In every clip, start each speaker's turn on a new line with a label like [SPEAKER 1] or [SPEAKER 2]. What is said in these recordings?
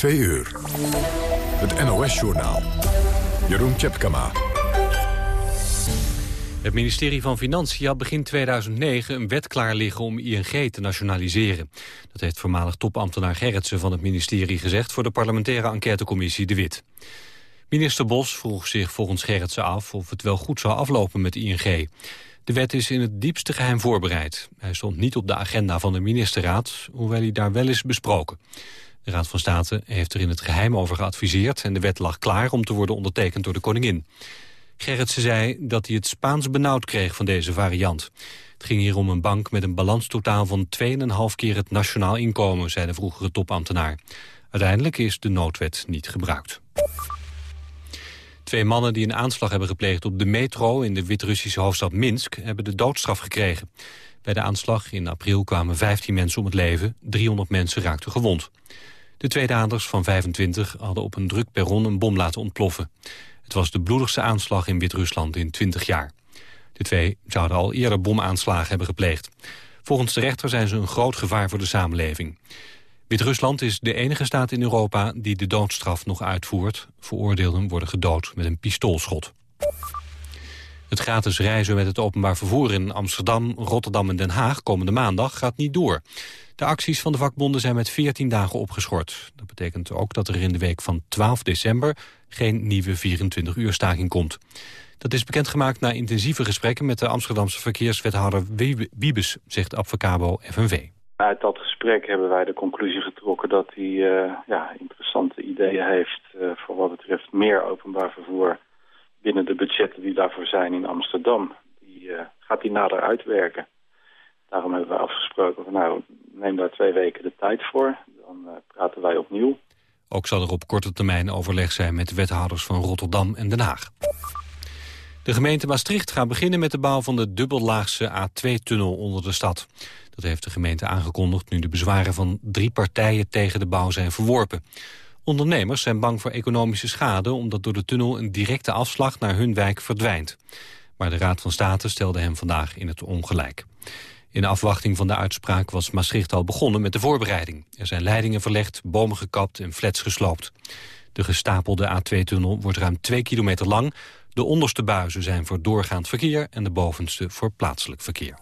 [SPEAKER 1] 2 uur. Het NOS-journaal. Jeroen Tjepkama.
[SPEAKER 2] Het ministerie van Financiën had begin 2009 een wet klaar liggen om ING te nationaliseren. Dat heeft voormalig topambtenaar Gerritsen van het ministerie gezegd voor de parlementaire enquêtecommissie De Wit. Minister Bos vroeg zich volgens Gerritsen af of het wel goed zou aflopen met ING. De wet is in het diepste geheim voorbereid. Hij stond niet op de agenda van de ministerraad, hoewel hij daar wel is besproken. De Raad van State heeft er in het geheim over geadviseerd... en de wet lag klaar om te worden ondertekend door de koningin. Gerritsen zei dat hij het Spaans benauwd kreeg van deze variant. Het ging hier om een bank met een balanstotaal van 2,5 keer het nationaal inkomen... zei de vroegere topambtenaar. Uiteindelijk is de noodwet niet gebruikt. Twee mannen die een aanslag hebben gepleegd op de metro... in de Wit-Russische hoofdstad Minsk hebben de doodstraf gekregen. Bij de aanslag in april kwamen 15 mensen om het leven. 300 mensen raakten gewond. De twee daders van 25 hadden op een druk perron een bom laten ontploffen. Het was de bloedigste aanslag in Wit-Rusland in 20 jaar. De twee zouden al eerder bomaanslagen hebben gepleegd. Volgens de rechter zijn ze een groot gevaar voor de samenleving. Wit-Rusland is de enige staat in Europa die de doodstraf nog uitvoert. Veroordeelden worden gedood met een pistoolschot. Het gratis reizen met het openbaar vervoer in Amsterdam, Rotterdam en Den Haag komende maandag gaat niet door. De acties van de vakbonden zijn met 14 dagen opgeschort. Dat betekent ook dat er in de week van 12 december geen nieuwe 24-uur staking komt. Dat is bekendgemaakt na intensieve gesprekken met de Amsterdamse verkeerswethouder Wiebes, zegt Advocabo FNV.
[SPEAKER 3] Uit dat gesprek hebben wij de conclusie getrokken dat hij uh, ja, interessante ideeën heeft uh, voor wat betreft meer openbaar vervoer binnen de budgetten die daarvoor zijn in Amsterdam. Die uh, gaat hij nader uitwerken. Daarom hebben we afgesproken van nou, neem daar twee weken de tijd voor. Dan praten wij opnieuw.
[SPEAKER 2] Ook zal er op korte termijn overleg zijn met de wethouders van Rotterdam en Den Haag. De gemeente Maastricht gaat beginnen met de bouw van de dubbellaagse A2-tunnel onder de stad. Dat heeft de gemeente aangekondigd nu de bezwaren van drie partijen tegen de bouw zijn verworpen. Ondernemers zijn bang voor economische schade omdat door de tunnel een directe afslag naar hun wijk verdwijnt. Maar de Raad van State stelde hem vandaag in het ongelijk. In afwachting van de uitspraak was Maastricht al begonnen met de voorbereiding. Er zijn leidingen verlegd, bomen gekapt en flats gesloopt. De gestapelde A2-tunnel wordt ruim twee kilometer lang. De onderste buizen zijn voor doorgaand verkeer en de bovenste voor plaatselijk verkeer.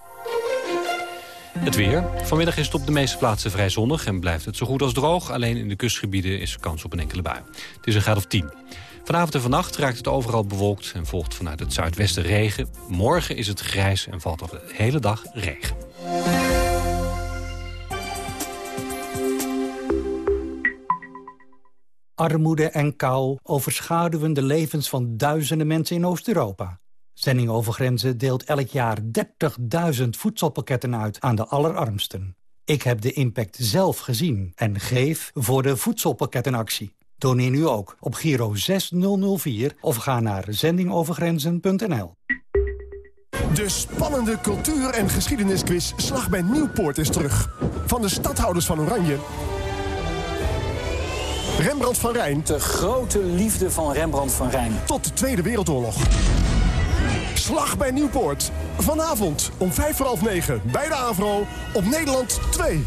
[SPEAKER 2] Het weer. Vanmiddag is het op de meeste plaatsen vrij zonnig en blijft het zo goed als droog. Alleen in de kustgebieden is kans op een enkele bui. Het is een graad of 10. Vanavond en vannacht raakt het overal bewolkt en volgt vanuit het zuidwesten regen. Morgen is het grijs en valt er de hele dag regen.
[SPEAKER 4] Armoede en kou overschaduwen de levens van duizenden mensen in Oost-Europa. Zending over Grenzen deelt elk jaar 30.000 voedselpakketten uit aan de allerarmsten. Ik heb de impact zelf gezien en geef voor de voedselpakkettenactie. Doneer nu ook op Giro 6004 of ga naar zendingovergrenzen.nl.
[SPEAKER 5] De spannende cultuur- en geschiedenisquiz Slag bij Nieuwpoort is terug. Van de stadhouders van Oranje... Rembrandt van Rijn...
[SPEAKER 6] De grote liefde van Rembrandt van Rijn.
[SPEAKER 5] Tot de Tweede Wereldoorlog. Slag bij Nieuwpoort. Vanavond om vijf voor half negen bij de AVRO op Nederland 2.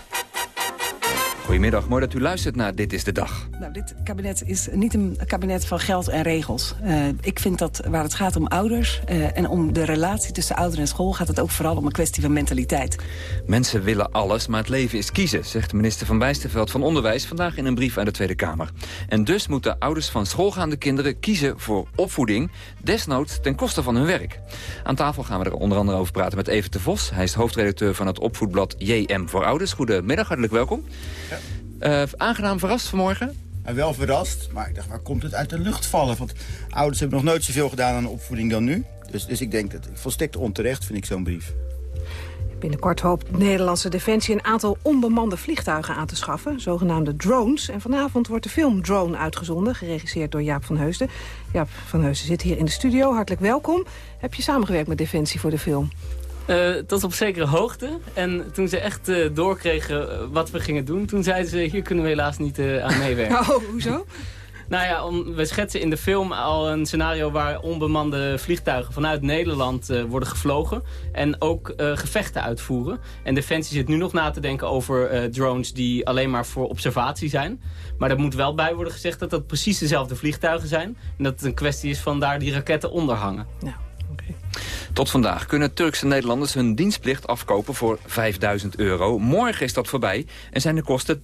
[SPEAKER 7] Goedemiddag, mooi dat u luistert naar Dit is de Dag.
[SPEAKER 8] Nou, dit kabinet is niet een kabinet van geld en regels. Uh, ik vind dat waar het gaat om ouders uh, en om de relatie tussen ouder en school... gaat het ook vooral om een kwestie van mentaliteit.
[SPEAKER 7] Mensen willen alles, maar het leven is kiezen... zegt minister Van Bijsterveld van Onderwijs vandaag in een brief aan de Tweede Kamer. En dus moeten ouders van schoolgaande kinderen kiezen voor opvoeding... desnoods ten koste van hun werk. Aan tafel gaan we er onder andere over praten met Even de Vos. Hij is hoofdredacteur van het opvoedblad JM voor Ouders. Goedemiddag, hartelijk welkom. Ja. Uh, aangenaam verrast vanmorgen?
[SPEAKER 9] En wel verrast, maar ik dacht, waar komt het uit de lucht vallen? Want ouders hebben nog nooit zoveel gedaan aan opvoeding dan nu. Dus, dus ik denk dat volstrekt onterecht vind ik zo'n brief.
[SPEAKER 10] Binnenkort hoopt Nederlandse Defensie een aantal onbemande vliegtuigen aan te schaffen, zogenaamde drones. En vanavond wordt de film Drone uitgezonden, geregisseerd door Jaap van Heusden. Jaap van Heusden zit hier in de studio, hartelijk welkom. Heb je samengewerkt met Defensie voor de film?
[SPEAKER 11] Uh, tot op zekere hoogte. En toen ze echt doorkregen wat we gingen doen... toen zeiden ze, hier kunnen we helaas niet aan meewerken.
[SPEAKER 10] Oh, hoezo?
[SPEAKER 11] Nou ja, we schetsen in de film al een scenario waar onbemande vliegtuigen vanuit Nederland uh, worden gevlogen. En ook uh, gevechten uitvoeren. En Defensie zit nu nog na te denken over uh, drones die alleen maar voor observatie zijn. Maar er moet wel bij worden gezegd dat dat precies dezelfde vliegtuigen zijn. En dat het een kwestie is van daar die raketten onder hangen.
[SPEAKER 10] Ja.
[SPEAKER 7] Tot vandaag kunnen Turkse Nederlanders hun dienstplicht afkopen voor 5000 euro. Morgen is dat voorbij en zijn de kosten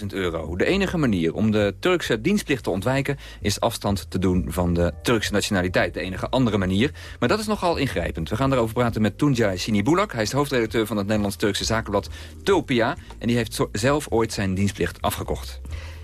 [SPEAKER 7] 10.000 euro. De enige manier om de Turkse dienstplicht te ontwijken... is afstand te doen van de Turkse nationaliteit. De enige andere manier. Maar dat is nogal ingrijpend. We gaan daarover praten met Tuncay Sinibulak. Hij is hoofdredacteur van het Nederlands-Turkse zakenblad Tulpia. En die heeft zelf ooit zijn dienstplicht afgekocht.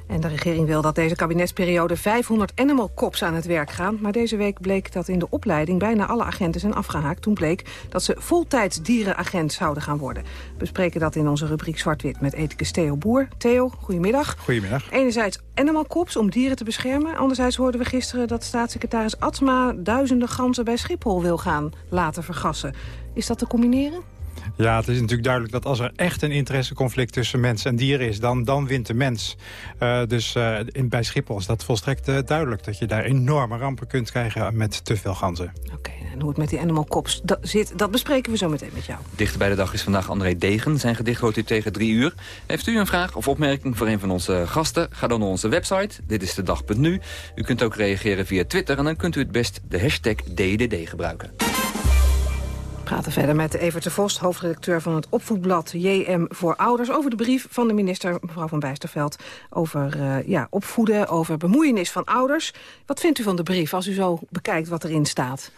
[SPEAKER 10] En de regering wil dat deze kabinetsperiode 500 animal cops aan het werk gaan. Maar deze week bleek dat in de opleiding bijna alle agenten zijn afgehaakt. Toen bleek dat ze voltijds dierenagent zouden gaan worden. We bespreken dat in onze rubriek Zwart-Wit met ethicus Theo Boer. Theo, goedemiddag.
[SPEAKER 12] Goedemiddag.
[SPEAKER 10] Enerzijds animal cops om dieren te beschermen. Anderzijds hoorden we gisteren dat staatssecretaris Atsma... duizenden ganzen bij Schiphol wil gaan laten vergassen. Is dat te combineren?
[SPEAKER 12] Ja, het is natuurlijk duidelijk dat als er echt een interesseconflict tussen mens en dier is, dan, dan wint de mens. Uh, dus uh, in, bij Schiphol is dat volstrekt uh, duidelijk. Dat je daar enorme rampen kunt krijgen met te veel ganzen.
[SPEAKER 10] Oké, en hoe het met die animal cops dat zit, dat bespreken we zo meteen met jou.
[SPEAKER 7] Dichter bij de dag is vandaag André Degen. Zijn gedicht hoort u tegen drie uur. Heeft u een vraag of opmerking voor een van onze gasten? Ga dan naar onze website. Dit is de dag.nu. U kunt ook reageren via Twitter en dan kunt u het best de hashtag DDD gebruiken
[SPEAKER 10] praten verder met Evert de Vos, hoofdredacteur van het opvoedblad JM voor Ouders... over de brief van de minister, mevrouw van Bijsterveld... over uh, ja, opvoeden, over bemoeienis van ouders. Wat vindt u van de brief als u zo bekijkt wat erin staat?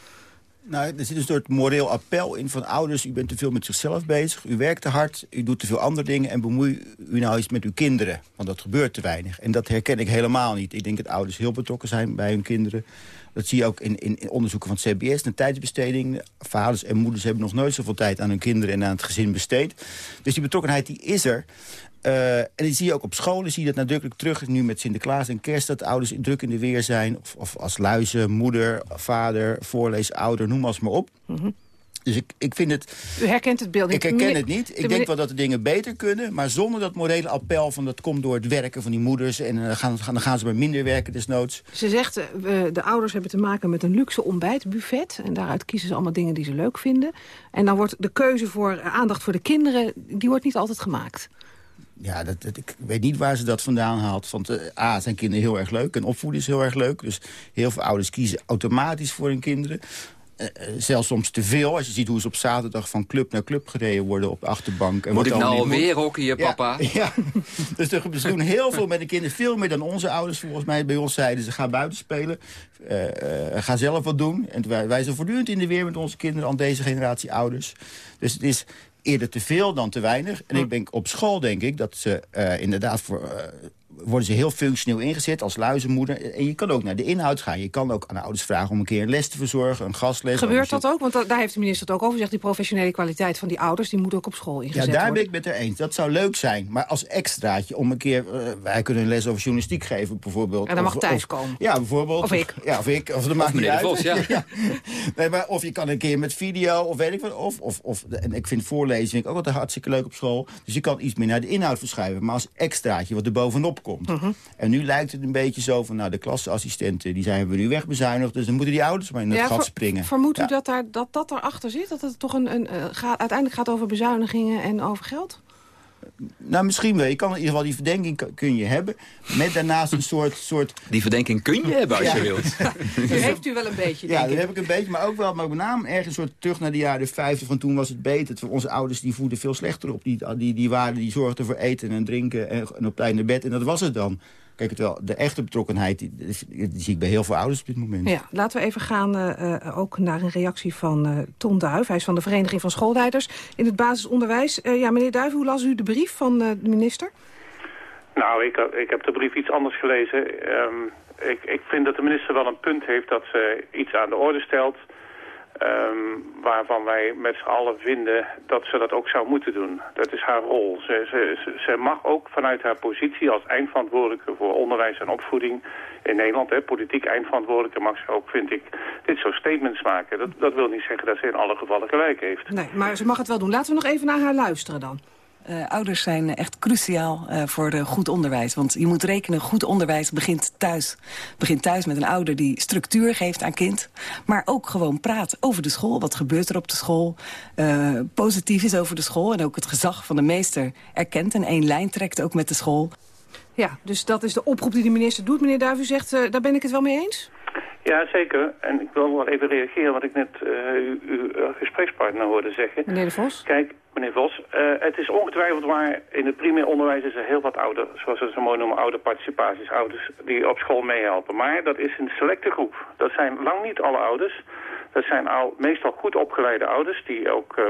[SPEAKER 9] Nou, er zit een soort moreel appel in van ouders. U bent te veel met zichzelf bezig, u werkt te hard, u doet te veel andere dingen... en bemoei u nou eens met uw kinderen, want dat gebeurt te weinig. En dat herken ik helemaal niet. Ik denk dat ouders heel betrokken zijn bij hun kinderen. Dat zie je ook in, in, onderzoeken van het CBS, de tijdsbesteding. Vaders en moeders hebben nog nooit zoveel tijd aan hun kinderen en aan het gezin besteed. Dus die betrokkenheid die is er. Uh, en die zie je ook op scholen, zie je dat nadrukkelijk terug. Nu met Sinterklaas en kerst, dat ouders druk in de weer zijn. Of, of als luizen, moeder, vader, voorleesouder, noem maar op. Mm dus ik, ik vind het...
[SPEAKER 10] U herkent het beeld
[SPEAKER 9] niet? Ik herken het niet. Ik denk wel dat de dingen beter kunnen. Maar zonder dat morele appel van dat komt door het werken van die moeders. En dan gaan, dan gaan ze maar minder werken desnoods.
[SPEAKER 10] Ze zegt, uh, de ouders hebben te maken met een luxe ontbijtbuffet. En daaruit kiezen ze allemaal dingen die ze leuk vinden. En dan wordt de keuze voor uh, aandacht voor de kinderen... die wordt niet altijd gemaakt.
[SPEAKER 9] Ja, dat, ik weet niet waar ze dat vandaan haalt. Want uh, A, zijn kinderen heel erg leuk en opvoeden is heel erg leuk. Dus heel veel ouders kiezen automatisch voor hun kinderen. Uh, zelfs soms te veel. Als je ziet hoe ze op zaterdag van club naar club gereden worden op de achterbank.
[SPEAKER 7] En Moet ik nou alweer hockeyen, papa?
[SPEAKER 9] Ja, ja. dus ze doen heel veel met de kinderen. Veel meer dan onze ouders volgens mij bij ons zeiden. Ze gaan buiten spelen. Uh, ga zelf wat doen. En wij, wij zijn voortdurend in de weer met onze kinderen. Aan deze generatie ouders. Dus het is eerder te veel dan te weinig. En ik denk op school denk ik dat ze uh, inderdaad voor, worden ze heel functioneel ingezet als luizenmoeder. En je kan ook naar de inhoud gaan. Je kan ook aan de ouders vragen om een keer een les te verzorgen, een gastles.
[SPEAKER 10] Gebeurt dat ook? Want daar heeft de minister het ook over gezegd. Die professionele kwaliteit van die ouders, die moet ook op school ingezet worden.
[SPEAKER 9] Ja, daar ben ik met haar eens. Dat zou leuk zijn. Maar als extraatje om een keer... Uh, wij kunnen een les over journalistiek geven, bijvoorbeeld.
[SPEAKER 10] En dan mag thuis komen.
[SPEAKER 9] Ja, bijvoorbeeld.
[SPEAKER 10] Of ik.
[SPEAKER 9] Ja, of ik. Of, de
[SPEAKER 7] mag niet uit. Vos, ja.
[SPEAKER 9] ja. Nee, maar of je kan een keer met video, of weet ik wat. Of, of, of, en ik vind voorlezen vind ik ook altijd hartstikke leuk op school. Dus je kan iets meer naar de inhoud verschuiven. Maar als extraatje wat er bovenop komt. Uh en nu lijkt het een beetje zo van, nou, de klasassistenten... die zijn we nu wegbezuinigd, dus dan moeten die ouders maar in het gat springen.
[SPEAKER 10] Vermoedt u dat, daar, dat dat erachter zit? Dat het toch een, een, uh, gaat, uiteindelijk gaat over bezuinigingen en over geld?
[SPEAKER 9] Nou, misschien wel. Je kan in ieder geval die verdenking kun je hebben. Met daarnaast een soort... soort...
[SPEAKER 7] Die verdenking kun je hebben als
[SPEAKER 10] ja.
[SPEAKER 7] je wilt.
[SPEAKER 10] Die heeft u wel een beetje,
[SPEAKER 9] Ja,
[SPEAKER 10] dat
[SPEAKER 9] heb ik een beetje. Maar ook wel, maar met name ergens soort terug naar de jaren 50. Van toen was het beter. Voor onze ouders die voeden veel slechter op. Die, die, die, waren, die zorgden voor eten en drinken en, en op tijd naar bed. En dat was het dan. Kijk, het wel, de echte betrokkenheid die, die, zie ik bij heel veel ouders op dit moment.
[SPEAKER 10] Ja, laten we even gaan uh, ook naar een reactie van uh, Ton Duif. Hij is van de Vereniging van Schoolleiders in het basisonderwijs. Uh, ja, meneer Duif, hoe las u de brief van de minister?
[SPEAKER 3] Nou, ik, ik heb de brief iets anders gelezen. Um, ik, ik vind dat de minister wel een punt heeft dat ze iets aan de orde stelt...
[SPEAKER 13] Ehm, waarvan wij met z'n allen vinden dat ze dat ook zou moeten doen. Dat is haar rol. Ze, ze, ze mag ook vanuit haar positie als eindverantwoordelijke voor onderwijs en opvoeding in Nederland, hè, politiek eindverantwoordelijke, mag ze ook, vind ik, dit soort statements maken. Dat, dat wil niet zeggen dat ze in alle gevallen gelijk heeft.
[SPEAKER 10] Nee, maar ze mag het wel doen. Laten we nog even naar haar luisteren dan.
[SPEAKER 8] Uh, ouders zijn echt cruciaal uh, voor de goed onderwijs. Want je moet rekenen, goed onderwijs begint thuis. Begint thuis met een ouder die structuur geeft aan kind. Maar ook gewoon praat over de school. Wat gebeurt er op de school? Positief is over de school. En ook het gezag van de meester erkent. En één lijn trekt ook met de school.
[SPEAKER 10] Ja, dus dat is de oproep die de minister doet. Meneer Duif, u zegt, daar ben ik het wel mee eens?
[SPEAKER 13] Ja, zeker. En ik wil wel even reageren wat ik net uh, uw gesprekspartner hoorde zeggen.
[SPEAKER 10] Meneer De Vos?
[SPEAKER 13] Kijk, meneer Vos, uh, het is ongetwijfeld waar in het primair onderwijs is er heel wat ouder, zoals we het zo mooi noemen, oude participaties, ouders die op school meehelpen. Maar dat is een selecte groep. Dat zijn lang niet alle ouders. Dat zijn al meestal goed opgeleide ouders die ook uh,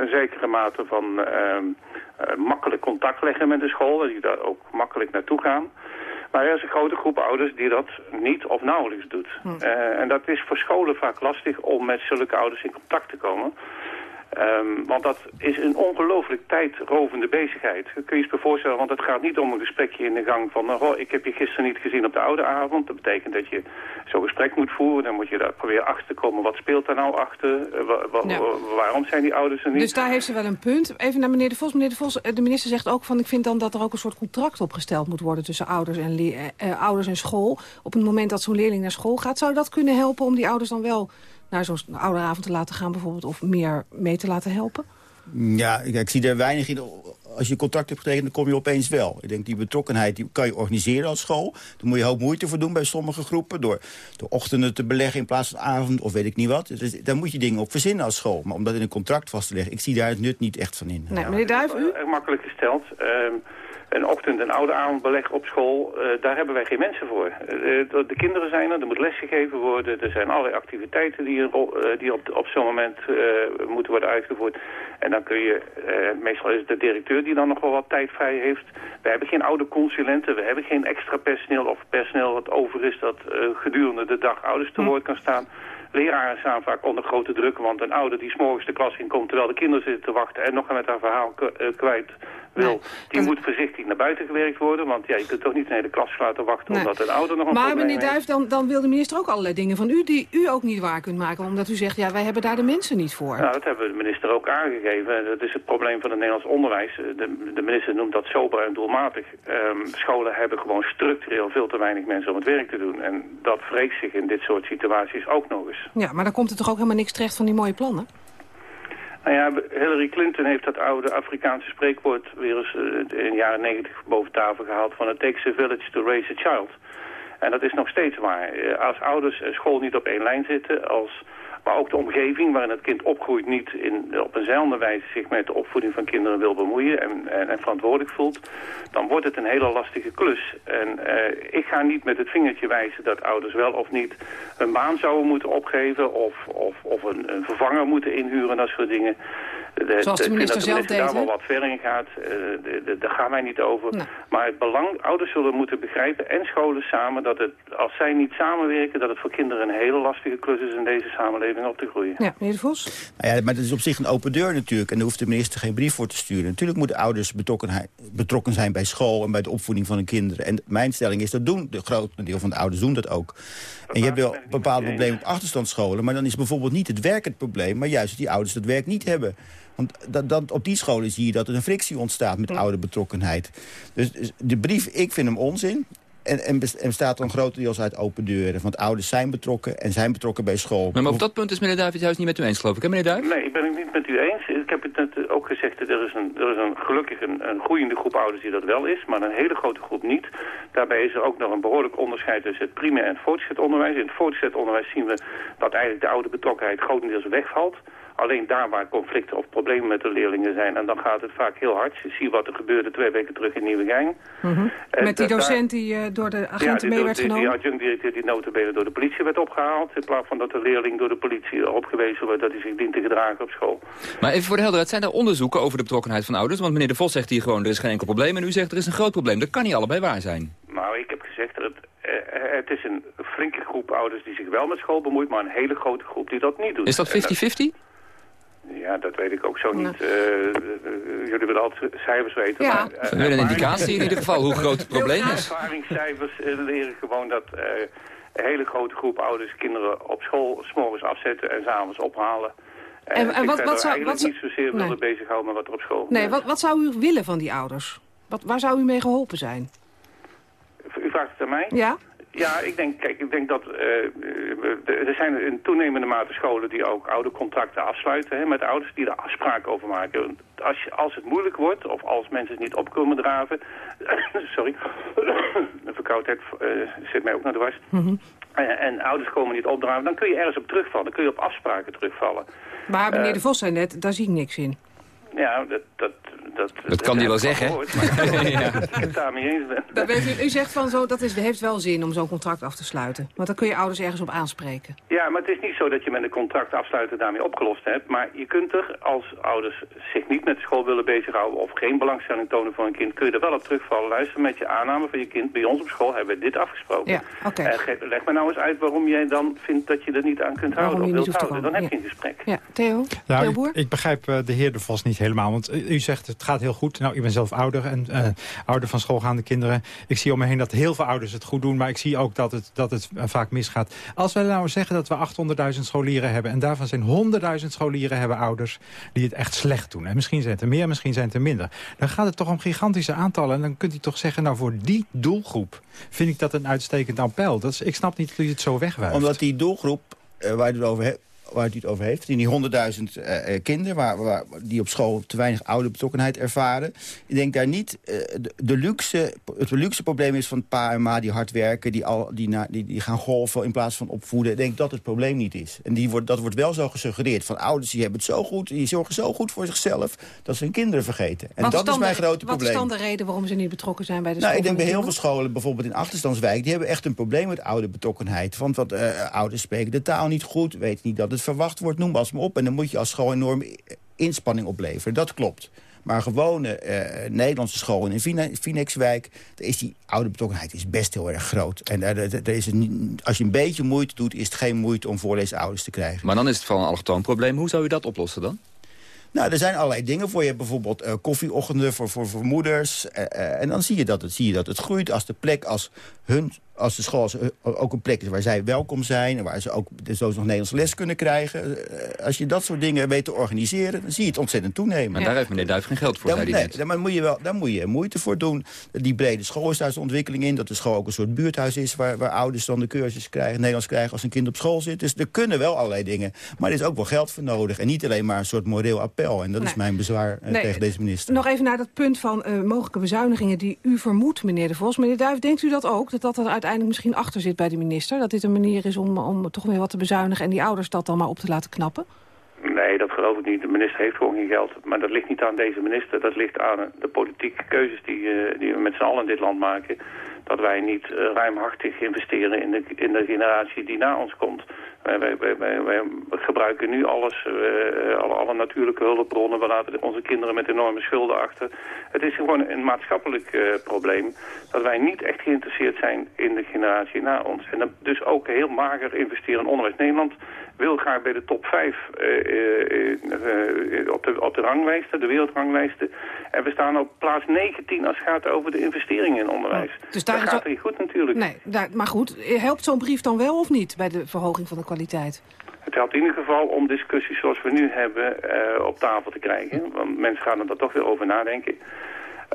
[SPEAKER 13] een zekere mate van makkelijk contact leggen met de school, die daar ook makkelijk naartoe gaan. Maar er is een grote groep ouders die dat niet of nauwelijks doet. Hm. Uh, en dat is voor scholen vaak lastig om met zulke ouders in contact te komen. Um, want dat is een ongelooflijk tijdrovende bezigheid. Kun je je voorstellen, want het gaat niet om een gesprekje in de gang van... Oh, ik heb je gisteren niet gezien op de oude avond. Dat betekent dat je zo'n gesprek moet voeren. Dan moet je daar proberen achter te komen. Wat speelt daar nou achter? Uh, ja. Waarom zijn die ouders er niet?
[SPEAKER 10] Dus daar heeft ze wel een punt. Even naar meneer De Vos. Meneer De Vos, de minister zegt ook van... ik vind dan dat er ook een soort contract opgesteld moet worden... tussen ouders en, ouders en school. Op het moment dat zo'n leerling naar school gaat... zou dat kunnen helpen om die ouders dan wel naar zo'n ouderavond te laten gaan bijvoorbeeld... of meer mee te laten helpen?
[SPEAKER 9] Ja, ik, ik zie er weinig in. Als je contact hebt gekregen, dan kom je opeens wel. Ik denk, die betrokkenheid die kan je organiseren als school. Daar moet je hoop moeite voor doen bij sommige groepen. Door de ochtenden te beleggen in plaats van avond of weet ik niet wat. Dus, daar moet je dingen op verzinnen als school. Maar om dat in een contract vast te leggen, ik zie daar het nut niet echt van in.
[SPEAKER 10] Nee, meneer Duif, u?
[SPEAKER 13] Makkelijk gesteld. Uh, een ochtend- en oude avondbeleg op school, uh, daar hebben wij geen mensen voor. Uh, de kinderen zijn er, er moet lesgegeven worden, er zijn allerlei activiteiten die, uh, die op, op zo'n moment moeten worden uitgevoerd. En dan kun je, meestal is het de directeur die dan nog wel wat tijd vrij heeft. We hebben geen oude consulenten, we hebben geen extra personeel of personeel wat over is dat gedurende de dag ouders te hm. woord kan staan. Leraren staan vaak onder grote druk, want een ouder die s'morgens de klas in komt terwijl de kinderen zitten te wachten en nog met haar verhaal kwijt wil, die moet voorzichtig naar buiten gewerkt worden. Want ja, je kunt toch niet een hele klas laten wachten omdat een ouder nog een
[SPEAKER 10] maar, meneer Duif, dan, dan wil de minister ook allerlei dingen van u... die u ook niet waar kunt maken, omdat u zegt... ja, wij hebben daar de mensen niet voor.
[SPEAKER 13] Nou, dat hebben de minister ook aangegeven. Dat is het probleem van het Nederlands onderwijs. De, de minister noemt dat sober en doelmatig. Um, scholen hebben gewoon structureel veel te weinig mensen om het werk te doen. En dat vreest zich in dit soort situaties ook nog eens.
[SPEAKER 10] Ja, maar dan komt er toch ook helemaal niks terecht van die mooie plannen?
[SPEAKER 13] Nou ja, Hillary Clinton heeft dat oude Afrikaanse spreekwoord weer eens uh, in de jaren negentig boven tafel gehaald van it takes a village to raise a child. En dat is nog steeds waar. Eh, als ouders school niet op één lijn zitten, als maar ook de omgeving waarin het kind opgroeit niet in, op eenzelfde wijze zich met de opvoeding van kinderen wil bemoeien en, en, verantwoordelijk voelt, dan wordt het een hele lastige klus. En uh, ik ga niet met het vingertje wijzen dat ouders wel of niet een baan zouden moeten opgeven of, of, of een, een vervanger moeten inhuren, dat soort dingen.
[SPEAKER 10] De, Zoals de minister zelf deed,
[SPEAKER 13] daar wel wat ver in gaat, uh, daar gaan wij niet over. Maar het belang, ouders zullen moeten begrijpen en scholen samen, dat het, als zij niet samenwerken, dat het voor kinderen een hele lastige klus is in deze samenleving op te groeien.
[SPEAKER 10] Ja, meneer de Vos?
[SPEAKER 9] Nou ja, maar dat is op zich een open deur natuurlijk. En daar hoeft de minister geen brief voor te sturen. Natuurlijk moeten ouders betrokken, betrokken zijn bij school en bij de opvoeding van hun kinderen. En mijn stelling is, dat doen de grote deel van de ouders doen dat ook. En je hebt wel bepaalde problemen op achterstandsscholen, maar dan is bijvoorbeeld niet het werk het probleem, maar juist dat die ouders dat werk niet hebben. Want dat, dat, op die scholen zie je dat er een frictie ontstaat met oude betrokkenheid. Dus, dus de brief, ik vind hem onzin. En, en, bestaat dan grotendeels uit open deuren. Want ouders zijn betrokken en zijn betrokken bij school.
[SPEAKER 7] Maar, op dat punt is meneer het juist niet met u eens, geloof ik. Hè, meneer Duif?
[SPEAKER 13] Nee, ik ben het niet met u eens. Ik heb het net ook gezegd, er is, een, er is een, gelukkig een, een groeiende groep ouders die dat wel is. Maar een hele grote groep niet. Daarbij is er ook nog een behoorlijk onderscheid tussen het primair en het voortgezet onderwijs. In het voortgezet onderwijs zien we dat eigenlijk de oude betrokkenheid grotendeels wegvalt. Alleen daar waar conflicten of problemen met de leerlingen zijn. En dan gaat het vaak heel hard. Je ziet wat er gebeurde twee weken terug in Nieuwegein.
[SPEAKER 10] Mm -hmm. Met die docent die uh, door de agenten mee werd genomen?
[SPEAKER 13] Ja, die adjunct-directeur die notabene door de politie werd opgehaald. In plaats van dat de leerling door de politie erop gewezen wordt dat hij zich dient te gedragen op school.
[SPEAKER 7] Maar even voor de helderheid, zijn er onderzoeken over de betrokkenheid van ouders? Want meneer De Vos zegt hier gewoon er is geen enkel probleem. En u zegt er is een groot probleem. Dat kan niet allebei waar zijn.
[SPEAKER 13] Nou, ik heb gezegd dat het het is een flinke groep ouders die zich wel met school bemoeit, maar een hele grote groep die dat niet doet.
[SPEAKER 7] Is dat 50-50?
[SPEAKER 13] Ja, dat weet ik ook zo niet. Uh, jullie willen altijd cijfers weten.
[SPEAKER 7] Ja. Maar, uh, We willen een indicatie in ieder geval hoe groot het probleem is.
[SPEAKER 13] Ervaringscijfers leren gewoon dat een hele grote groep ouders kinderen op school s'morgens afzetten en s'avonds ophalen. En, en wat, wat zou, wat, niet zozeer nee. willen bezighouden met wat er op school
[SPEAKER 10] Nee, wat, wat zou u willen van die ouders? Wat, waar zou u mee geholpen zijn?
[SPEAKER 13] U vraagt het aan mij?
[SPEAKER 10] Ja.
[SPEAKER 13] Ja, ik denk, kijk, ik denk dat uh, er zijn in toenemende mate scholen die ook oude contracten afsluiten hè, met ouders die er afspraken over maken. Als, je, als het moeilijk wordt of als mensen het niet op kunnen draven, sorry, de verkoudheid uh, zit mij ook naar de was.
[SPEAKER 10] Mm
[SPEAKER 13] en, en, ouders komen niet opdraven, dan kun je ergens op terugvallen. Dan kun je op afspraken terugvallen.
[SPEAKER 10] Maar meneer De Vos zei net, daar zie ik niks in.
[SPEAKER 13] Ja, dat, dat, dat,
[SPEAKER 7] dat kan hij wel zeggen.
[SPEAKER 13] Gehoord, maar ja. ik het daarmee eens ben.
[SPEAKER 10] Dat u, u zegt van zo, dat is, heeft wel zin om zo'n contract af te sluiten. Want dan kun je ouders ergens op aanspreken.
[SPEAKER 13] Ja, maar het is niet zo dat je met een contract afsluiten daarmee opgelost hebt. Maar je kunt er, als ouders zich niet met school willen bezighouden... of geen belangstelling tonen voor een kind... kun je er wel op terugvallen. Luister met je aanname van je kind. Bij ons op school hebben we dit afgesproken.
[SPEAKER 10] Ja, oké. Okay.
[SPEAKER 13] Uh, leg me nou eens uit waarom jij dan vindt dat je er niet aan kunt houden of wilt houden. Dan heb je
[SPEAKER 10] ja.
[SPEAKER 13] een gesprek.
[SPEAKER 10] Ja, Theo?
[SPEAKER 12] Nou,
[SPEAKER 10] Theo Boer?
[SPEAKER 12] Ik, ik begrijp uh, de heer De Vos niet helemaal. Want u zegt het gaat heel goed. Nou, ik ben zelf ouder en uh, ouder van schoolgaande kinderen. Ik zie om me heen dat heel veel ouders het goed doen. Maar ik zie ook dat het, dat het uh, vaak misgaat. Als wij nou zeggen dat we 800.000 scholieren hebben... en daarvan zijn 100.000 scholieren hebben ouders die het echt slecht doen. En misschien zijn het er meer, misschien zijn het er minder. Dan gaat het toch om gigantische aantallen. En dan kunt u toch zeggen, nou voor die doelgroep... vind ik dat een uitstekend appel. Dat is, ik snap niet dat u het zo wegwijst.
[SPEAKER 9] Omdat die doelgroep uh, waar u het over hebt waar u het over heeft. In die 100.000 uh, kinderen waar, waar, die op school te weinig oude betrokkenheid ervaren. Ik denk daar niet... Uh, de, de, luxe, het luxe probleem is van pa en ma die hard werken... die, al, die, na, die, die gaan golven in plaats van opvoeden. Ik denk dat het probleem niet is. En die wordt, dat wordt wel zo gesuggereerd. Van ouders die hebben het zo goed, die zorgen zo goed voor zichzelf... dat ze hun kinderen vergeten. En
[SPEAKER 10] wat
[SPEAKER 9] dat is mijn
[SPEAKER 10] de,
[SPEAKER 9] grote probleem.
[SPEAKER 10] Wat is dan de reden waarom ze niet betrokken zijn bij de
[SPEAKER 9] nou,
[SPEAKER 10] school?
[SPEAKER 9] Ik denk bij heel veel scholen, bijvoorbeeld in Achterstandswijk... die hebben echt een probleem met oude betrokkenheid. Want wat uh, ouders spreken de taal niet goed... weten niet dat het verwacht wordt, noem maar op. En dan moet je als school enorm inspanning opleveren. Dat klopt. Maar gewone uh, Nederlandse scholen in Phoenixwijk... is die oude betrokkenheid is best heel erg groot. En daar, daar is het niet, als je een beetje moeite doet... is het geen moeite om voorleesouders te krijgen.
[SPEAKER 7] Maar dan is het van een allochtoon probleem. Hoe zou u dat oplossen dan?
[SPEAKER 9] Nou, er zijn allerlei dingen voor. Je hebt bijvoorbeeld uh, koffieochtenden voor, voor, voor moeders. Uh, uh, en dan zie je, dat het, zie je dat het groeit als de plek, als hun als de school ook een plek is waar zij welkom zijn... en waar ze ook dus nog Nederlands les kunnen krijgen. Als je dat soort dingen weet te organiseren, dan zie je het ontzettend toenemen.
[SPEAKER 7] Maar ja. daar heeft meneer Duif geen geld voor,
[SPEAKER 9] daar,
[SPEAKER 7] zei
[SPEAKER 9] nee,
[SPEAKER 7] net.
[SPEAKER 9] Daar moet, je wel, daar moet je moeite voor doen. Die brede school is daar de ontwikkeling in. Dat de school ook een soort buurthuis is... waar, waar ouders dan de cursus krijgen, Nederlands krijgen als een kind op school zit. Dus er kunnen wel allerlei dingen. Maar er is ook wel geld voor nodig. En niet alleen maar een soort moreel appel. En dat
[SPEAKER 10] nee.
[SPEAKER 9] is mijn bezwaar
[SPEAKER 10] nee.
[SPEAKER 9] tegen deze minister.
[SPEAKER 10] Nog even naar dat punt van uh, mogelijke bezuinigingen die u vermoedt, meneer De Vos. Meneer Duif, denkt u dat ook? Dat dat er uiteindelijk misschien achter zit bij de minister? Dat dit een manier is om, om toch weer wat te bezuinigen... en die ouders dat dan maar op te laten knappen?
[SPEAKER 13] Nee, dat geloof ik niet. De minister heeft gewoon geen geld. Maar dat ligt niet aan deze minister. Dat ligt aan de politieke keuzes die, uh, die we met z'n allen in dit land maken. Dat wij niet uh, ruimhartig investeren in de, in de generatie die na ons komt. Wij, wij, wij, wij gebruiken nu alles, uh, alle, alle, natuurlijke hulpbronnen. We laten onze kinderen met enorme schulden achter. Het is gewoon een maatschappelijk uh, probleem dat wij niet echt geïnteresseerd zijn in de generatie na ons. En dus ook heel mager investeren in onderwijs. Nederland wil graag bij de top 5 uh, op, de, op de ranglijsten, de wereldranglijsten. En we staan op plaats 19 als het gaat over de investeringen in onderwijs.
[SPEAKER 10] Oh, dus daar
[SPEAKER 13] dat gaat er niet goed natuurlijk.
[SPEAKER 10] Nee, daar, maar goed, helpt zo'n brief dan wel of niet bij de verhoging van de kwaliteit?
[SPEAKER 13] Het helpt in ieder geval om discussies zoals we nu hebben uh, op tafel te krijgen. Want mensen gaan er toch weer over nadenken.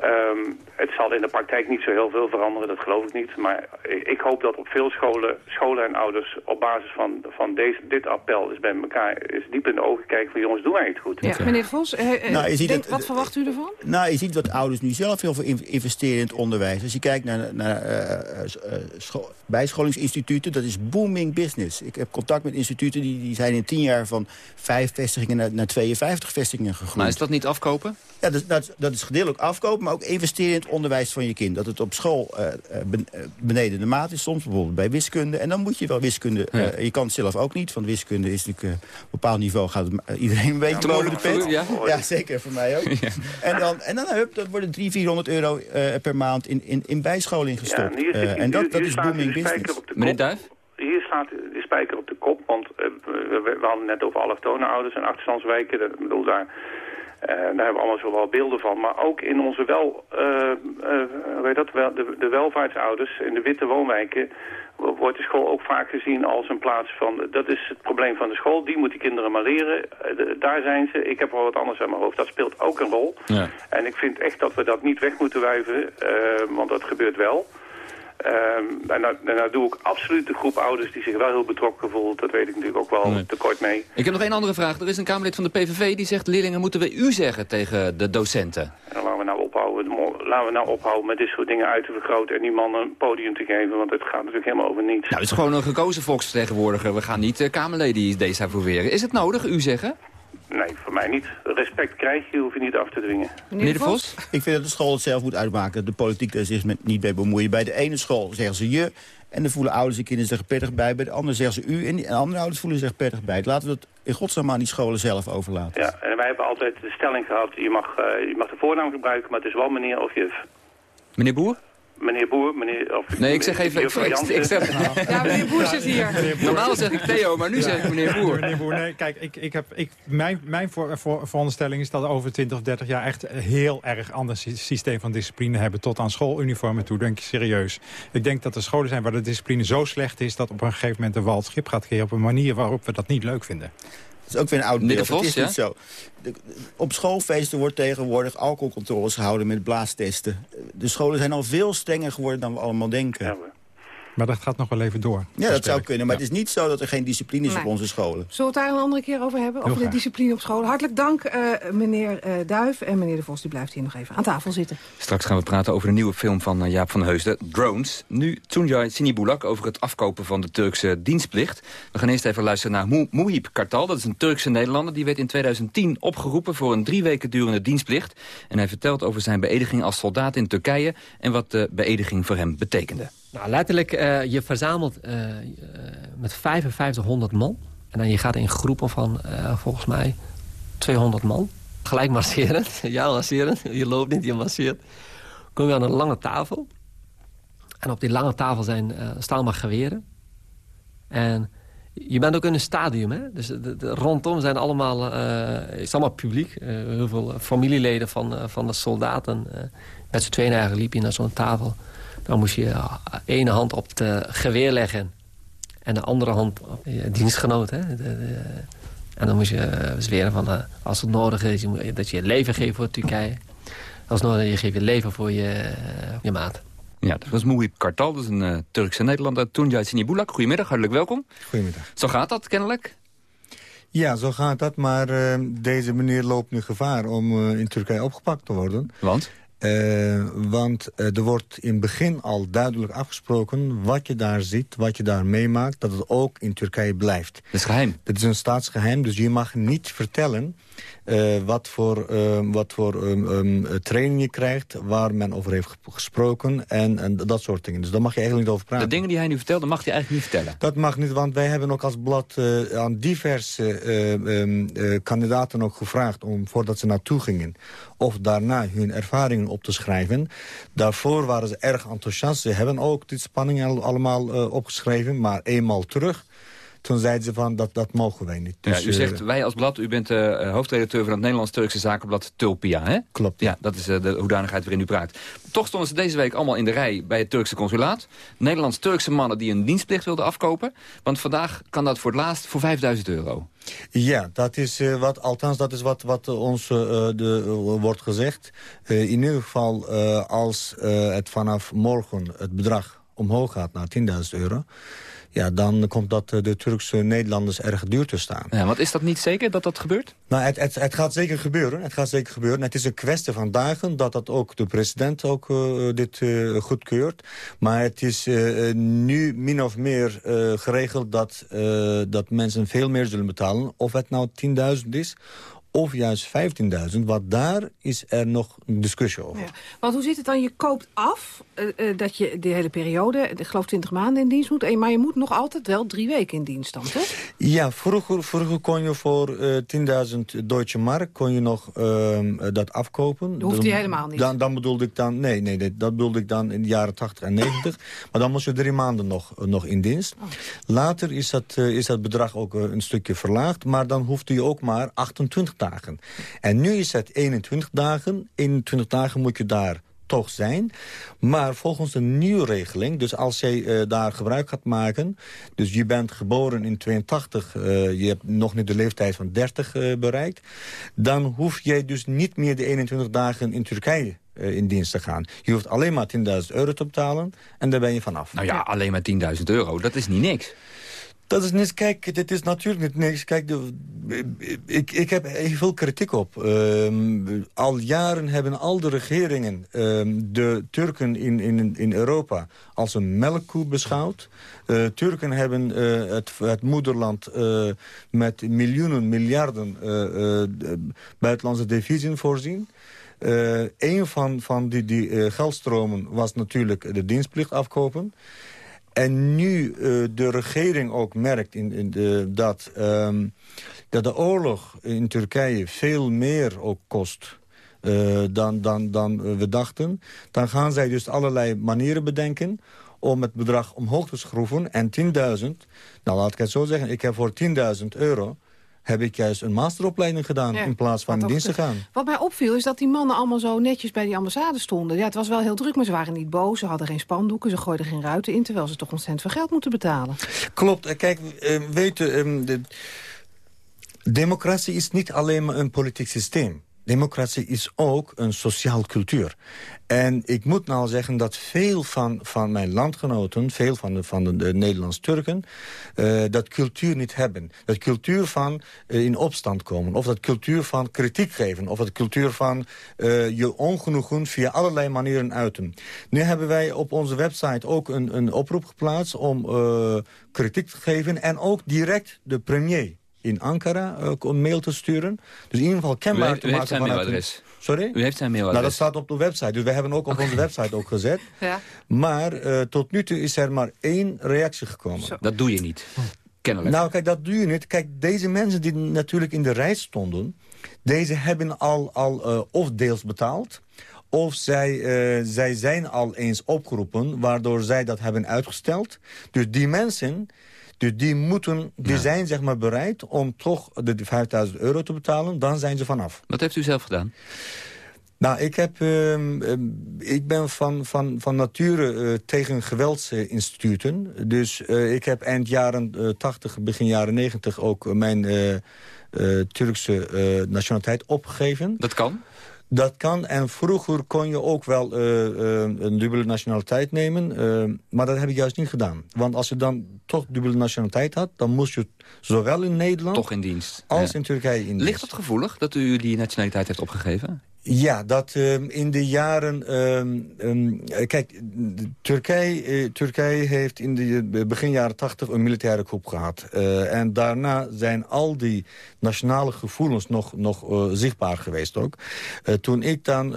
[SPEAKER 13] Um, het zal in de praktijk niet zo heel veel veranderen, dat geloof ik niet. Maar ik hoop dat op veel scholen, scholen en ouders op basis van, van deze, dit appel is bij elkaar is diep in de ogen kijken van jongens, doen wij het goed.
[SPEAKER 10] Ja, meneer Vos, uh, nou, je ziet denk, het, wat verwacht u ervan?
[SPEAKER 9] Nou, je ziet dat ouders nu zelf heel veel investeren in het onderwijs. Als je kijkt naar, naar uh, uh, bijscholingsinstituten, dat is booming business. Ik heb contact met instituten die, die zijn in tien jaar van vijf vestigingen naar, naar 52 vestigingen gegroeid.
[SPEAKER 7] Maar is dat niet afkopen?
[SPEAKER 9] Ja, dus dat, dat is gedeeltelijk afkopen, maar ook investeren in het onderwijs van je kind. Dat het op school uh, beneden de maat is soms, bijvoorbeeld bij wiskunde. En dan moet je wel wiskunde... Ja. je kan het zelf ook niet, want wiskunde is natuurlijk... op een bepaald niveau gaat het, iedereen een beetje boven de pet. Ja. ja, zeker, voor mij ook. En dan, en dan hup, dat worden 300, 400 euro per maand in, in, in bijscholing gestopt. Ja, en, en dat, dat is booming business.
[SPEAKER 7] Meneer Duif?
[SPEAKER 13] Hier staat de spijker op de kop, want we, we, hadden net over allochtone ouders en achterstandswijken. Dat, bedoel, daar daar hebben we allemaal zo wel beelden van. Maar ook in onze wel, uh, uh, weet dat, wel, de, de welvaartsouders in de witte woonwijken wordt de school ook vaak gezien als een plaats van... dat is het probleem van de school, die moet die kinderen maar leren. daar zijn ze. Ik heb wel wat anders aan mijn hoofd. Dat speelt ook een rol. Ja. En ik vind echt dat we dat niet weg moeten wuiven, want dat gebeurt wel. Um, en, nou, doe ik absoluut de groep ouders die zich wel heel betrokken voelt. Dat weet ik natuurlijk ook wel nee. tekort mee.
[SPEAKER 7] Ik heb nog één andere vraag. Er is een Kamerlid van de PVV die zegt... leerlingen moeten we u zeggen tegen de docenten.
[SPEAKER 13] En laten we nou ophouden, laten we nou ophouden met dit soort dingen uit te vergroten... en die man een podium te geven, want het gaat natuurlijk helemaal over niets.
[SPEAKER 7] Nou, het is gewoon een gekozen volksvertegenwoordiger. We gaan niet uh, Kamerleden desavoueren. Is het nodig, u zeggen?
[SPEAKER 13] Nee, voor mij niet. Respect krijg je, hoef je niet af te dwingen.
[SPEAKER 7] Meneer de Vos?
[SPEAKER 9] Ik vind dat de school het zelf moet uitmaken. De politiek daar zich niet bij bemoeien. Bij de ene school zeggen ze je... En dan voelen ouders en kinderen zich prettig bij. Bij de andere zeggen ze u. En, de andere ouders voelen zich prettig bij. Laten we dat in godsnaam aan die scholen zelf overlaten.
[SPEAKER 13] Ja, en wij hebben altijd de stelling gehad... je mag, uh, je mag de voornaam gebruiken, maar het is wel meneer of juf.
[SPEAKER 7] Meneer Boer?
[SPEAKER 13] Meneer Boer, meneer... Of,
[SPEAKER 7] nee, ik zeg even... Ik, ik, ik
[SPEAKER 10] zeg, ja, meneer Boer zit hier.
[SPEAKER 7] Normaal zeg ik Theo, maar nu zeg ik meneer Boer.
[SPEAKER 12] Meneer Boer, nee, kijk, ik, ik heb, ik, mijn, mijn voor, voor, veronderstelling is dat we over 20 of 30 jaar... echt een heel erg ander systeem van discipline hebben... tot aan schooluniformen toe, denk ik serieus. Ik denk dat er scholen zijn waar de discipline zo slecht is... dat op een gegeven moment de wal schip gaat keren... op een manier waarop we dat niet leuk vinden
[SPEAKER 9] is ook weer een oud beeld. Vos, is niet zo. op schoolfeesten wordt tegenwoordig alcoholcontroles gehouden met blaastesten. De scholen zijn al veel strenger geworden dan we allemaal denken. Ja,
[SPEAKER 12] maar dat gaat nog wel even door.
[SPEAKER 9] Ja, dat zou kunnen. Maar het is niet zo dat er geen discipline is op onze scholen.
[SPEAKER 10] Zullen we het daar een andere keer over hebben? over de discipline op scholen. Hartelijk dank, uh, meneer uh, Duif. En meneer De Vos die blijft hier nog even aan tafel zitten.
[SPEAKER 7] Straks gaan we praten over een nieuwe film van uh, Jaap van Heusden. Drones. Nu Tunjai Sinibulak over het afkopen van de Turkse dienstplicht. We gaan eerst even luisteren naar Muhib Kartal. Dat is een Turkse Nederlander. Die werd in 2010 opgeroepen voor een drie weken durende dienstplicht. En hij vertelt over zijn beëdiging als soldaat in Turkije... en wat de beëdiging voor hem betekende.
[SPEAKER 14] Nou, letterlijk, uh, je verzamelt uh, met 5500 man. En dan je gaat in groepen van, uh, volgens mij, 200 man. Gelijk masseren. ja, masseren. Je loopt niet, je masseert. Kom je aan een lange tafel. En op die lange tafel zijn, staan maar geweren. En je bent ook in een stadium, hè? Dus de, rondom zijn allemaal, is allemaal publiek. heel veel familieleden van, van de soldaten. met z'n tweeën eigenlijk liep je naar zo'n tafel... Dan moest je eh, ene hand op het geweer leggen. En de andere hand op je dienstgenoot. Hè? en dan moest je eh, zweren van, uh, als het nodig is, dat je je leven geeft voor Turkije. Als het nodig is, je geeft je leven voor je, je maat.
[SPEAKER 7] Ja, dat was Moehi Kartal, dat is een uh, Turkse Nederlander. Tunjai Sinibulak, goedemiddag, hartelijk welkom.
[SPEAKER 15] Goedemiddag.
[SPEAKER 7] Zo gaat dat kennelijk?
[SPEAKER 15] Ja, zo gaat dat, maar uh, deze meneer loopt nu gevaar om uh, in Turkije opgepakt te worden.
[SPEAKER 7] Want?
[SPEAKER 15] Uh, want uh, er wordt in het begin al duidelijk afgesproken... wat je daar ziet, wat je daar meemaakt... dat het ook in Turkije blijft. Dat
[SPEAKER 7] is geheim?
[SPEAKER 15] Dat is een staatsgeheim, dus je mag niet vertellen... Uh, wat voor, uh, wat voor um, um, training je krijgt, waar men over heeft gesproken en, en dat soort dingen. Dus daar mag je eigenlijk niet over praten.
[SPEAKER 7] De dingen die hij nu vertelde, mag hij eigenlijk niet vertellen?
[SPEAKER 15] Dat mag niet, want wij hebben ook als blad uh, aan diverse um, kandidaten ook gevraagd... Om, voordat ze naartoe gingen, of daarna hun ervaringen op te schrijven. Daarvoor waren ze erg enthousiast. Ze hebben ook dit spanning allemaal opgeschreven, maar eenmaal terug toen zeiden ze van, dat, dat mogen wij niet.
[SPEAKER 7] Dus, ja, u zegt, wij als blad, u bent uh, hoofdredacteur van het Nederlands-Turkse zakenblad Tulpia, hè?
[SPEAKER 15] Klopt.
[SPEAKER 7] Ja, dat is uh, de hoedanigheid waarin u praat. Toch stonden ze deze week allemaal in de rij bij het Turkse consulaat. Nederlands-Turkse mannen die een dienstplicht wilden afkopen. Want vandaag kan dat voor het laatst voor 5000 euro.
[SPEAKER 15] Ja, dat is uh, wat, althans dat is wat, wat ons de, wordt gezegd. in ieder geval als het vanaf morgen het bedrag omhoog gaat naar 10.000 euro ja, dan komt dat eh, de Turkse Nederlanders erg duur te staan.
[SPEAKER 7] Ja, want is dat niet zeker dat dat gebeurt?
[SPEAKER 15] Nou, het, het, het, gaat zeker gebeuren. Het gaat zeker gebeuren. Het is een kwestie van dagen dat dat ook de president ook uh, dit uh, goedkeurt. Maar het is uh, nu min of meer geregeld dat, dat mensen veel meer zullen betalen. Of het nou 10.000 is of juist 15.000. Want daar is er nog een discussie over. Ja.
[SPEAKER 10] Want hoe zit het dan? Je koopt af uh, dat je de hele periode, ik geloof 20 maanden in dienst moet. Maar je moet nog altijd wel drie weken in dienst dan, toch?
[SPEAKER 15] Ja, vroeger, vroeger kon je voor uh, 10.000 Deutsche Mark kon je nog uh, dat afkopen.
[SPEAKER 10] Dat hoeft je helemaal niet.
[SPEAKER 15] Dan, dan bedoelde ik dan, nee, nee, nee, dat bedoelde ik dan in de jaren 80 en 90. maar dan moest je drie maanden nog, nog in dienst. Oh. Later is dat, is dat bedrag ook een stukje verlaagd. Maar dan hoefde je ook maar 28 dagen. En nu is het 21 dagen. 21 dagen moet je daar toch zijn. Maar volgens de nieuwe regeling, dus als jij uh, daar gebruik gaat maken... dus je bent geboren in 82, uh, eh, je hebt nog niet de leeftijd van 30 uh, eh, bereikt... dan hoef jij dus niet meer de 21 dagen in Turkije in dienst te gaan. Je hoeft alleen maar 10.000 euro te betalen en daar ben je vanaf.
[SPEAKER 7] Nou ja, alleen maar 10.000 euro, dat is niet niks.
[SPEAKER 15] Dat is niks. Kijk, dit is natuurlijk niet niks. Kijk, ik, ik heb heel veel kritiek op. Uh, al jaren hebben al de regeringen uh, de Turken in, in, in Europa als een melkkoe beschouwd. Uh, Turken hebben uh, het, het, moederland uh, met miljoenen, miljarden buitenlandse deviezen voorzien. een van, van die, die geldstromen was natuurlijk de dienstplicht afkopen. En nu uh, de regering ook merkt in, in de, dat, um, dat de oorlog in Turkije veel meer ook kost... Uh, dan, dan, dan we dachten. Dan gaan zij dus allerlei manieren bedenken om het bedrag omhoog te schroeven. En 10.000, nou laat ik het zo zeggen, ik heb voor 10.000 euro heb ik juist een masteropleiding gedaan in plaats van in dienst te gaan.
[SPEAKER 10] Wat mij opviel is dat die mannen allemaal zo netjes bij die ambassade stonden. Ja, het was wel heel druk, maar ze waren niet boos. Ze hadden geen spandoeken, ze gooiden geen ruiten in... terwijl ze toch ontzettend veel geld moeten betalen.
[SPEAKER 15] Klopt. Eh, kijk, weet u, um, de democratie is niet alleen maar een politiek systeem. Democratie is ook een sociaal cultuur. En ik moet nou zeggen dat veel van, van mijn landgenoten... veel van de, van de, de Nederlands-Turken... Uh, dat cultuur niet hebben. Dat cultuur van uh, in opstand komen. Of dat cultuur van kritiek geven. Of dat cultuur van uh, je ongenoegen via allerlei manieren uiten. Nu hebben wij op onze website ook een, een oproep geplaatst... om kritiek te geven en ook direct de premier in Ankara ook een mail te sturen. Dus in ieder geval kenbaar te maken.
[SPEAKER 7] zijn mailadres.
[SPEAKER 15] Sorry?
[SPEAKER 7] U heeft zijn mailadres.
[SPEAKER 15] Nou, dat staat op de website. Dus we hebben ook op onze website ook gezet. ja. Maar uh, tot nu toe is er maar één reactie gekomen. Zo.
[SPEAKER 7] Dat doe je niet. Kennelijk.
[SPEAKER 15] Nou, kijk, dat doe je niet. Kijk, deze mensen die natuurlijk in de rij stonden... deze hebben al, al uh, of deels betaald... of zij, uh, zij zijn al eens opgeroepen... waardoor zij dat hebben uitgesteld. Dus die mensen dus die, moeten, die zijn zeg maar bereid om toch de 5000 euro te betalen. Dan zijn ze vanaf.
[SPEAKER 7] Wat heeft u zelf gedaan?
[SPEAKER 15] Nou, ik, heb, uh, ik ben van, van, van nature uh, tegen geweldsinstituten. Dus uh, ik heb eind jaren 80, begin jaren 90 ook mijn Turkse nationaliteit opgegeven.
[SPEAKER 7] Dat kan?
[SPEAKER 15] Dat kan. En vroeger kon je ook wel uh, uh, een dubbele nationaliteit nemen. Uh, maar dat heb ik juist niet gedaan. Want als je dan toch dubbele nationaliteit had... dan moest je zowel in Nederland...
[SPEAKER 7] Toch in dienst.
[SPEAKER 15] Als in Turkije in dienst.
[SPEAKER 7] Ligt het gevoelig dat u die nationaliteit heeft opgegeven?
[SPEAKER 15] Ja, dat um, in de jaren... Um, um, kijk, Turkije, uh, Turkije heeft in de begin jaren tachtig een militaire coup gehad. Uh, en daarna zijn al die nationale gevoelens nog, nog zichtbaar geweest ook. toen ik dan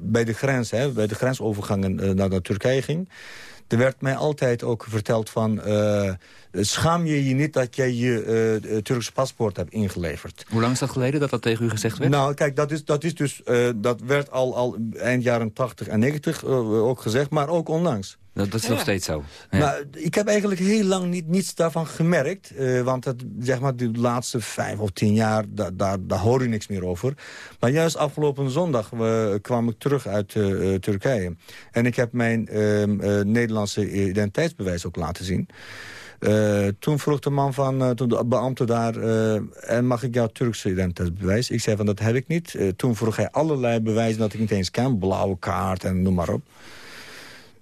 [SPEAKER 15] bij de grens, hè, bij de grensovergangen naar, naar Turkije ging... Er werd mij altijd ook verteld van... Schaam je je niet dat jij je uh, Turkse paspoort hebt ingeleverd.
[SPEAKER 7] Hoe lang is dat geleden dat dat tegen u gezegd werd?
[SPEAKER 15] Nou, kijk, dat is, dat is dus... Uh, dat werd al, al eind jaren 80 en 90 ook gezegd, maar ook onlangs.
[SPEAKER 7] Dat, dat is nog steeds zo.
[SPEAKER 15] Ja. Maar ik heb eigenlijk heel lang niet, niets daarvan gemerkt. Uh, want het, zeg maar, de laatste vijf of tien jaar, da, da, daar hoor je niks meer over. Maar juist afgelopen zondag uh, kwam ik terug uit uh, Turkije. En ik heb mijn ehm, Nederlandse identiteitsbewijs ook laten zien. Toen vroeg de man van, toen de beambte daar... en mag ik jouw Turkse identiteitsbewijs? Ik zei van, dat heb ik niet. toen vroeg hij allerlei bewijzen dat ik niet eens kan. Blauwe kaart en noem maar op.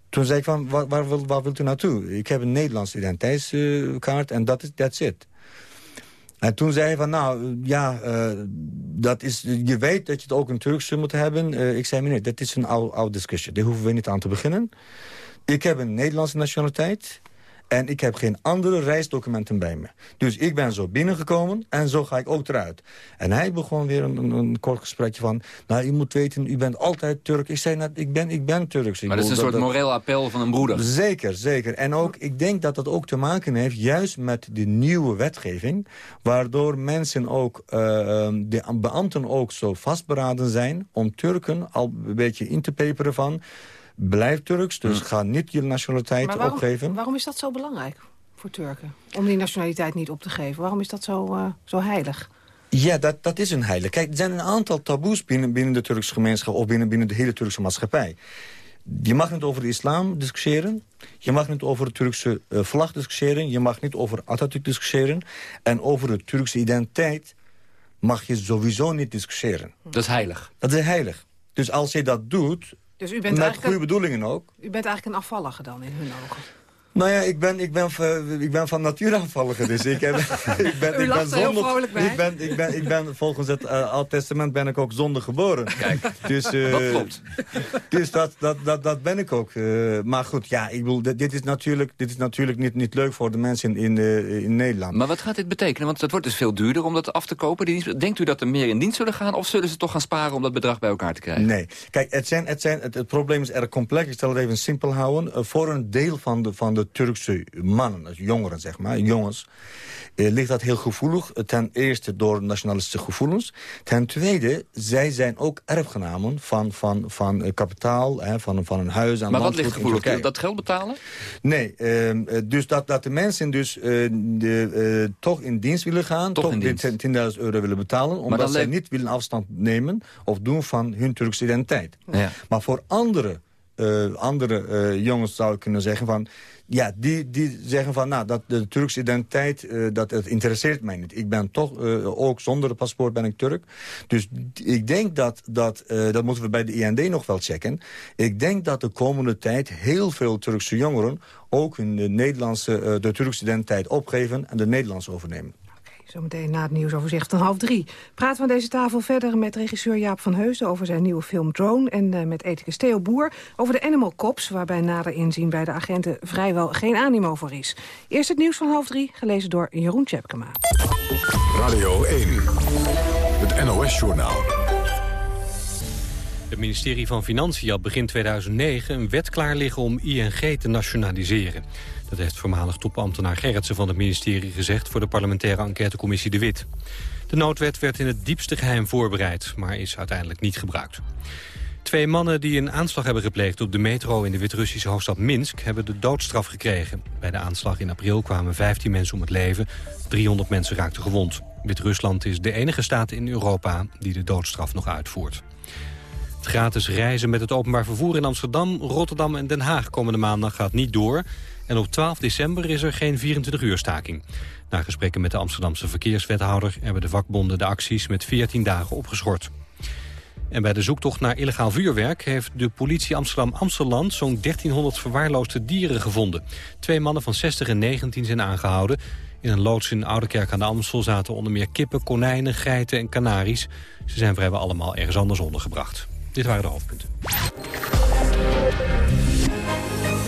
[SPEAKER 15] Toen zei ik van, waar, waar, waar, wilt u naartoe? Ik heb een Nederlandse identiteitskaart en dat is that's it. En toen zei hij van, nou, ja, dat is, je weet dat je het ook een Turkse moet hebben. Ik zei, meneer, dat is een oude, oude discussie. Daar hoeven we niet aan te beginnen. Ik heb een Nederlandse nationaliteit. En ik heb geen andere reisdocumenten bij me. Dus ik ben zo binnengekomen en zo ga ik ook eruit. En hij begon weer een, een, kort gesprekje van... nou, u moet weten, u bent altijd Turk. Ik zei, net, ik ben, ik ben Turks.
[SPEAKER 7] Maar dat is een soort moreel appel van een broeder.
[SPEAKER 15] Zeker, zeker. En ook, ik denk dat dat ook te maken heeft... juist met de nieuwe wetgeving... waardoor mensen ook, uh, de beambten ook zo vastberaden zijn... om Turken al een beetje in te peperen van... blijf Turks, dus ga niet je nationaliteit
[SPEAKER 10] waarom,
[SPEAKER 15] opgeven.
[SPEAKER 10] Waarom is dat zo belangrijk voor Turken? Om die nationaliteit niet op te geven? Waarom is dat zo, uh, zo heilig?
[SPEAKER 15] Ja, dat, dat is een heilig. Kijk, er zijn een aantal taboes binnen, binnen de Turkse gemeenschap... of binnen, binnen de hele Turkse maatschappij. Je mag niet over de islam discussiëren. Je mag niet over de Turkse uh, vlag discussiëren. Je mag niet over Atatürk discussiëren. En over de Turkse identiteit mag je sowieso niet discussiëren.
[SPEAKER 7] Dat is heilig.
[SPEAKER 15] Dat is heilig. Dus als je dat doet,
[SPEAKER 10] dus u bent
[SPEAKER 15] met goede bedoelingen ook...
[SPEAKER 10] U bent eigenlijk een afvallige dan in hun ogen?
[SPEAKER 15] Nou ja, ik ben, ik ben, ik ben van nature afvallige, dus ik, heb, ik ben, ik ben
[SPEAKER 10] zondig.
[SPEAKER 15] Ik ben, ik ben, ik ben, volgens het uh, Oud Testament ben ik ook zonde geboren.
[SPEAKER 7] Kijk,
[SPEAKER 15] dus, uh,
[SPEAKER 7] dat klopt.
[SPEAKER 15] Dus dat, dat, dat, dat ben ik ook. Uh, maar goed, ja, ik bedoel, dit is natuurlijk, dit is natuurlijk niet, niet leuk voor de mensen in, in Nederland.
[SPEAKER 7] Maar wat gaat dit betekenen? Want het wordt dus veel duurder om dat af te kopen. Denkt u dat er meer in dienst zullen gaan? Of zullen ze toch gaan sparen om dat bedrag bij elkaar te krijgen?
[SPEAKER 15] Nee. Kijk, het, zijn, het, zijn, het, het probleem is erg complex. Ik zal het even simpel houden. voor een deel van de, van de Turkse mannen, dus jongeren zeg maar, jongens... Eh, ligt dat heel gevoelig. Ten eerste door nationalistische gevoelens. Ten tweede, zij zijn ook erfgenamen van, van, van uh, kapitaal, hè, van, van een huis aan
[SPEAKER 7] Maar wat ligt gevoelig? Dat geld betalen?
[SPEAKER 15] Nee, uh, dus dat, dat de mensen dus de, toch in dienst willen gaan, toch, toch die 10.000 euro willen betalen, omdat zij niet willen afstand nemen of doen van hun Turkse identiteit.
[SPEAKER 7] Ja.
[SPEAKER 15] Maar voor andere, andere jongens zou ik kunnen zeggen van ja, die, die zeggen van, nou, dat de Turkse identiteit, uh, dat interesseert mij niet. Ik ben toch, uh, ook zonder het paspoort ben ik Turk. Dus ik denk dat, dat, uh, dat moeten we bij de IND nog wel checken. Ik denk dat de komende tijd heel veel Turkse jongeren ook hun de Nederlandse, de Turkse identiteit opgeven en de Nederlandse overnemen.
[SPEAKER 10] Zometeen na het nieuwsoverzicht van half drie. Praten we aan deze tafel verder met regisseur Jaap van Heusden... over zijn nieuwe film Drone en uh, met ethicus Theo Boer... over de Animal Cops, waarbij nader inzien bij de agenten... vrijwel geen animo voor is. Eerst het nieuws van half drie, gelezen door Jeroen Tjepkema.
[SPEAKER 1] Radio 1, het NOS-journaal.
[SPEAKER 2] Het ministerie van Financiën had begin 2009 een wet klaar liggen om ING te nationaliseren. Dat heeft voormalig topambtenaar Gerritsen van het ministerie gezegd... voor de parlementaire enquêtecommissie De Wit. De noodwet werd in het diepste geheim voorbereid, maar is uiteindelijk niet gebruikt. Twee mannen die een aanslag hebben gepleegd op de metro in de Wit-Russische hoofdstad Minsk hebben de doodstraf gekregen. Bij de aanslag in april kwamen 15 mensen om het leven, 300 mensen raakten gewond. Wit-Rusland is de enige staat in Europa die de doodstraf nog uitvoert. Het gratis reizen met het openbaar vervoer in Amsterdam, Rotterdam en Den Haag komende maandag gaat niet door. En op 12 december is er geen 24 uur staking. Na gesprekken met de Amsterdamse verkeerswethouder... hebben de vakbonden de acties met 14 dagen opgeschort. En bij de zoektocht naar illegaal vuurwerk... heeft de politie Amsterdam-Amsteland zo'n 1300 verwaarloosde dieren gevonden. Twee mannen van 60 en 19 zijn aangehouden. In een loods in Oudekerk aan de Amstel zaten onder meer kippen, konijnen, geiten en kanaries. Ze zijn vrijwel allemaal ergens anders ondergebracht. Dit waren de hoofdpunten.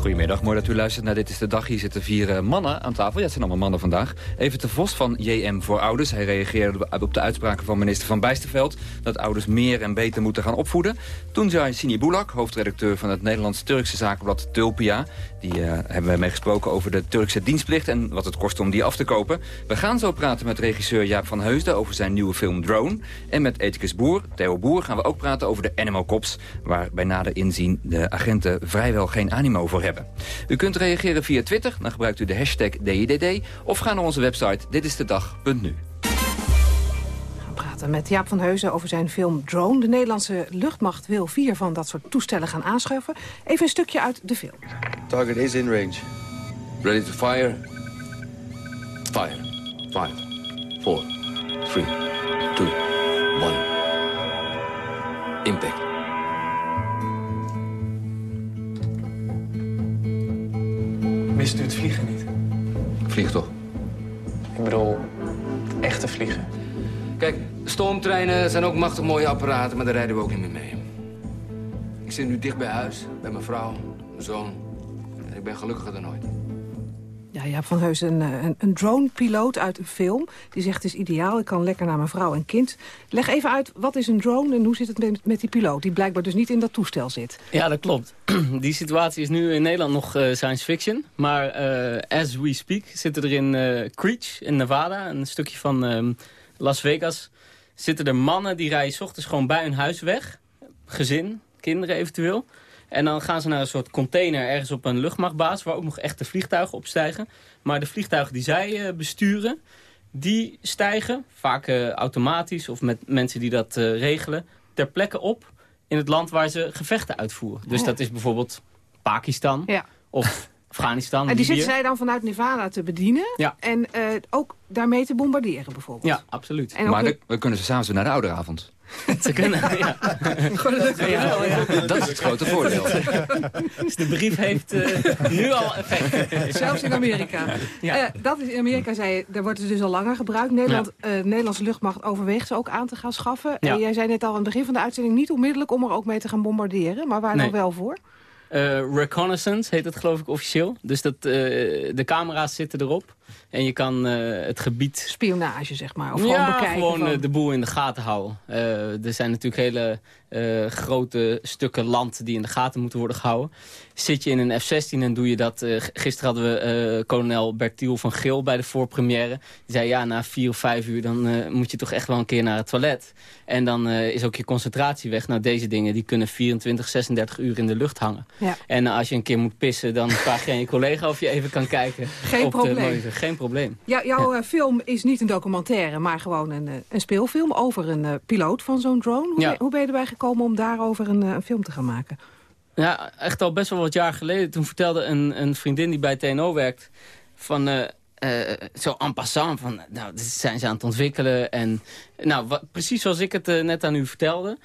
[SPEAKER 7] Goedemiddag, mooi dat u luistert naar Dit is de Dag. Hier zitten vier uh, mannen aan tafel. Ja, het zijn allemaal mannen vandaag. Even te Vos van JM voor Ouders. Hij reageerde op de uitspraken van minister Van Bijsterveld... dat ouders meer en beter moeten gaan opvoeden. Toen zei Sini Boulak, hoofdredacteur van het Nederlands-Turkse zakenblad Tulpia... die uh, hebben we mee gesproken over de Turkse dienstplicht... en wat het kost om die af te kopen. We gaan zo praten met regisseur Jaap van Heusden over zijn nieuwe film Drone. En met ethicus Boer, Theo Boer, gaan we ook praten over de Animal Cops... waar bij nader inzien de agenten vrijwel geen animo voor hebben. U kunt reageren via Twitter, dan gebruikt u de hashtag DIDD... of ga naar onze website ditistedag.nu
[SPEAKER 10] praten met Jaap van Heuzen over zijn film Drone. De Nederlandse luchtmacht wil vier van dat soort toestellen gaan aanschaffen. Even een stukje uit de film.
[SPEAKER 16] Target is in range. Ready to fire. Fire. Five, four, three, two, one. Impact. Vlieg toch?
[SPEAKER 17] Ik bedoel, echte vliegen.
[SPEAKER 16] Kijk, stoomtreinen zijn ook machtig mooie apparaten, maar daar rijden we ook niet meer mee. Ik zit nu dicht bij huis, bij mijn vrouw. Mijn zoon. En ik ben gelukkiger dan ooit.
[SPEAKER 10] Ja, je hebt van Heus een, eh, een, een drone-piloot uit een film. Die zegt het is ideaal, ik kan lekker naar mijn vrouw en kind. Leg even uit, wat is een drone en hoe zit het met, die piloot... die blijkbaar dus niet in dat toestel zit?
[SPEAKER 11] Ja, dat klopt. Die situatie is nu in Nederland nog uh, science fiction. Maar uh, as we speak zitten er in uh, Creech in Nevada... een stukje van um, Las Vegas... zitten er mannen die rijden s ochtends gewoon bij hun huis weg. Gezin, kinderen eventueel... En dan gaan ze naar een soort container ergens op een luchtmachtbasis... waar ook nog echte vliegtuigen opstijgen. Maar de vliegtuigen die zij uh, besturen, die stijgen... vaak uh, automatisch of met mensen die dat uh, regelen... ter plekke op in het land waar ze gevechten uitvoeren. Dus
[SPEAKER 10] Oh.
[SPEAKER 11] dat is bijvoorbeeld Pakistan
[SPEAKER 10] Ja.
[SPEAKER 11] of Afghanistan.
[SPEAKER 10] En die
[SPEAKER 11] Libië.
[SPEAKER 10] zitten zij dan vanuit Nevada te bedienen...
[SPEAKER 11] Ja.
[SPEAKER 10] en eh, ook daarmee te bombarderen bijvoorbeeld.
[SPEAKER 11] Ja, absoluut.
[SPEAKER 10] En
[SPEAKER 7] Maar dan, kunnen ze s'avonds weer naar de ouderavond.
[SPEAKER 11] Ze kunnen, ja.
[SPEAKER 10] Gelukkig
[SPEAKER 11] Ja,
[SPEAKER 10] wel, ja.
[SPEAKER 7] Dat is het grote voordeel.
[SPEAKER 11] Dus de brief heeft eh, nu al effect.
[SPEAKER 10] Zelfs in Amerika.
[SPEAKER 11] Ja.
[SPEAKER 10] Eh, dat is in Amerika, zei je, daar wordt het dus al langer gebruikt. Nederland, eh, Nederlandse luchtmacht overweegt ze ook aan te gaan schaffen.
[SPEAKER 11] Ja.
[SPEAKER 10] En jij zei net al aan het begin van de uitzending... niet onmiddellijk om er ook mee te gaan bombarderen. Maar waar
[SPEAKER 11] Nee.
[SPEAKER 10] dan wel voor?
[SPEAKER 11] Eh, reconnaissance heet het geloof ik officieel. Dus dat, eh, de camera's zitten erop. En je kan eh, het gebied...
[SPEAKER 10] Spionage, zeg maar. Of gewoon
[SPEAKER 11] ja,
[SPEAKER 10] bekijken
[SPEAKER 11] gewoon
[SPEAKER 10] van...
[SPEAKER 11] eh, de boel in de gaten houden. Eh, er zijn natuurlijk hele grote stukken land die in de gaten moeten worden gehouden. Zit je in een F-16 en doe je dat... gisteren hadden we kolonel Bertiel van Geel bij de voorpremière. Die zei, ja, na vier of vijf uur dan moet je toch echt wel een keer naar het toilet. En dan is ook je concentratie weg. Nou, deze dingen die kunnen 24, 36 uur in de lucht hangen.
[SPEAKER 10] Ja.
[SPEAKER 11] En als je een keer moet pissen, dan vraag je aan je collega of je even kan kijken.
[SPEAKER 10] Geen
[SPEAKER 11] op de
[SPEAKER 10] probleem.
[SPEAKER 11] Geen probleem.
[SPEAKER 10] Ja, jouw eh, film is niet een documentaire, maar gewoon een, eh, een speelfilm over een eh, piloot van zo'n drone. Hoe,
[SPEAKER 11] Ja.
[SPEAKER 10] ben, hoe ben je erbij gekomen om daarover een, een film te gaan maken?
[SPEAKER 11] Ja, echt al best wel wat jaar geleden. Toen vertelde een, een vriendin die bij TNO werkt... van eh, zo en passant van... nou, dit zijn ze aan het ontwikkelen. En nou, wat, precies zoals ik het net aan u vertelde.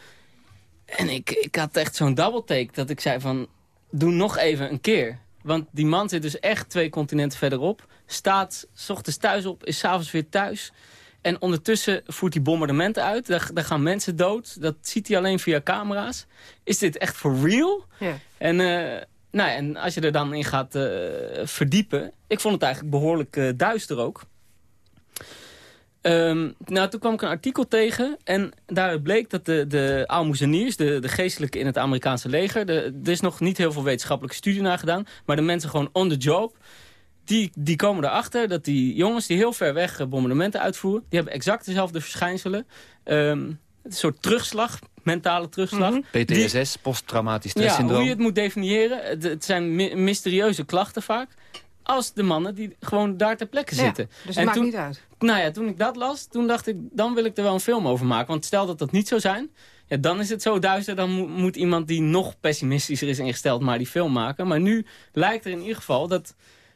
[SPEAKER 11] En ik, ik had echt zo'n double take dat ik zei van... doe nog even een keer. Want die man zit dus echt twee continenten verderop. Staat s ochtends thuis op, is s'avonds weer thuis... En ondertussen voert hij bombardementen uit. Daar, daar gaan mensen dood. Dat ziet hij alleen via camera's. Is dit echt for real?
[SPEAKER 10] Ja.
[SPEAKER 11] En, eh, nou, en als je er dan in gaat eh, verdiepen... Ik vond het eigenlijk behoorlijk eh, duister ook. Ehm, nou, toen kwam ik een artikel tegen. En daaruit bleek dat de, de aalmoezeniers, de, de geestelijken in het Amerikaanse leger... De, er is nog niet heel veel wetenschappelijke studie naar gedaan. Maar de mensen gewoon on the job... Die, die komen erachter dat die jongens die heel ver weg eh, bombardementen uitvoeren... die hebben exact dezelfde verschijnselen. Ehm, het is een soort terugslag, mentale terugslag. Die-
[SPEAKER 7] PTSS, posttraumatisch
[SPEAKER 11] ja, hoe
[SPEAKER 7] stresssyndroom.
[SPEAKER 11] je het moet definiëren. Het, het zijn my- mysterieuze klachten vaak. Als de mannen die gewoon daar ter plekke
[SPEAKER 10] Ja,
[SPEAKER 11] zitten.
[SPEAKER 10] dus het maakt niet uit.
[SPEAKER 11] Nou ja, toen ik dat las, toen dacht ik, dan wil ik er wel een film over maken. Want stel dat dat niet zou zijn, ja, dan is het zo duister. Dan mo- moet iemand die nog pessimistischer is ingesteld maar die film maken. Maar nu lijkt er in ieder geval dat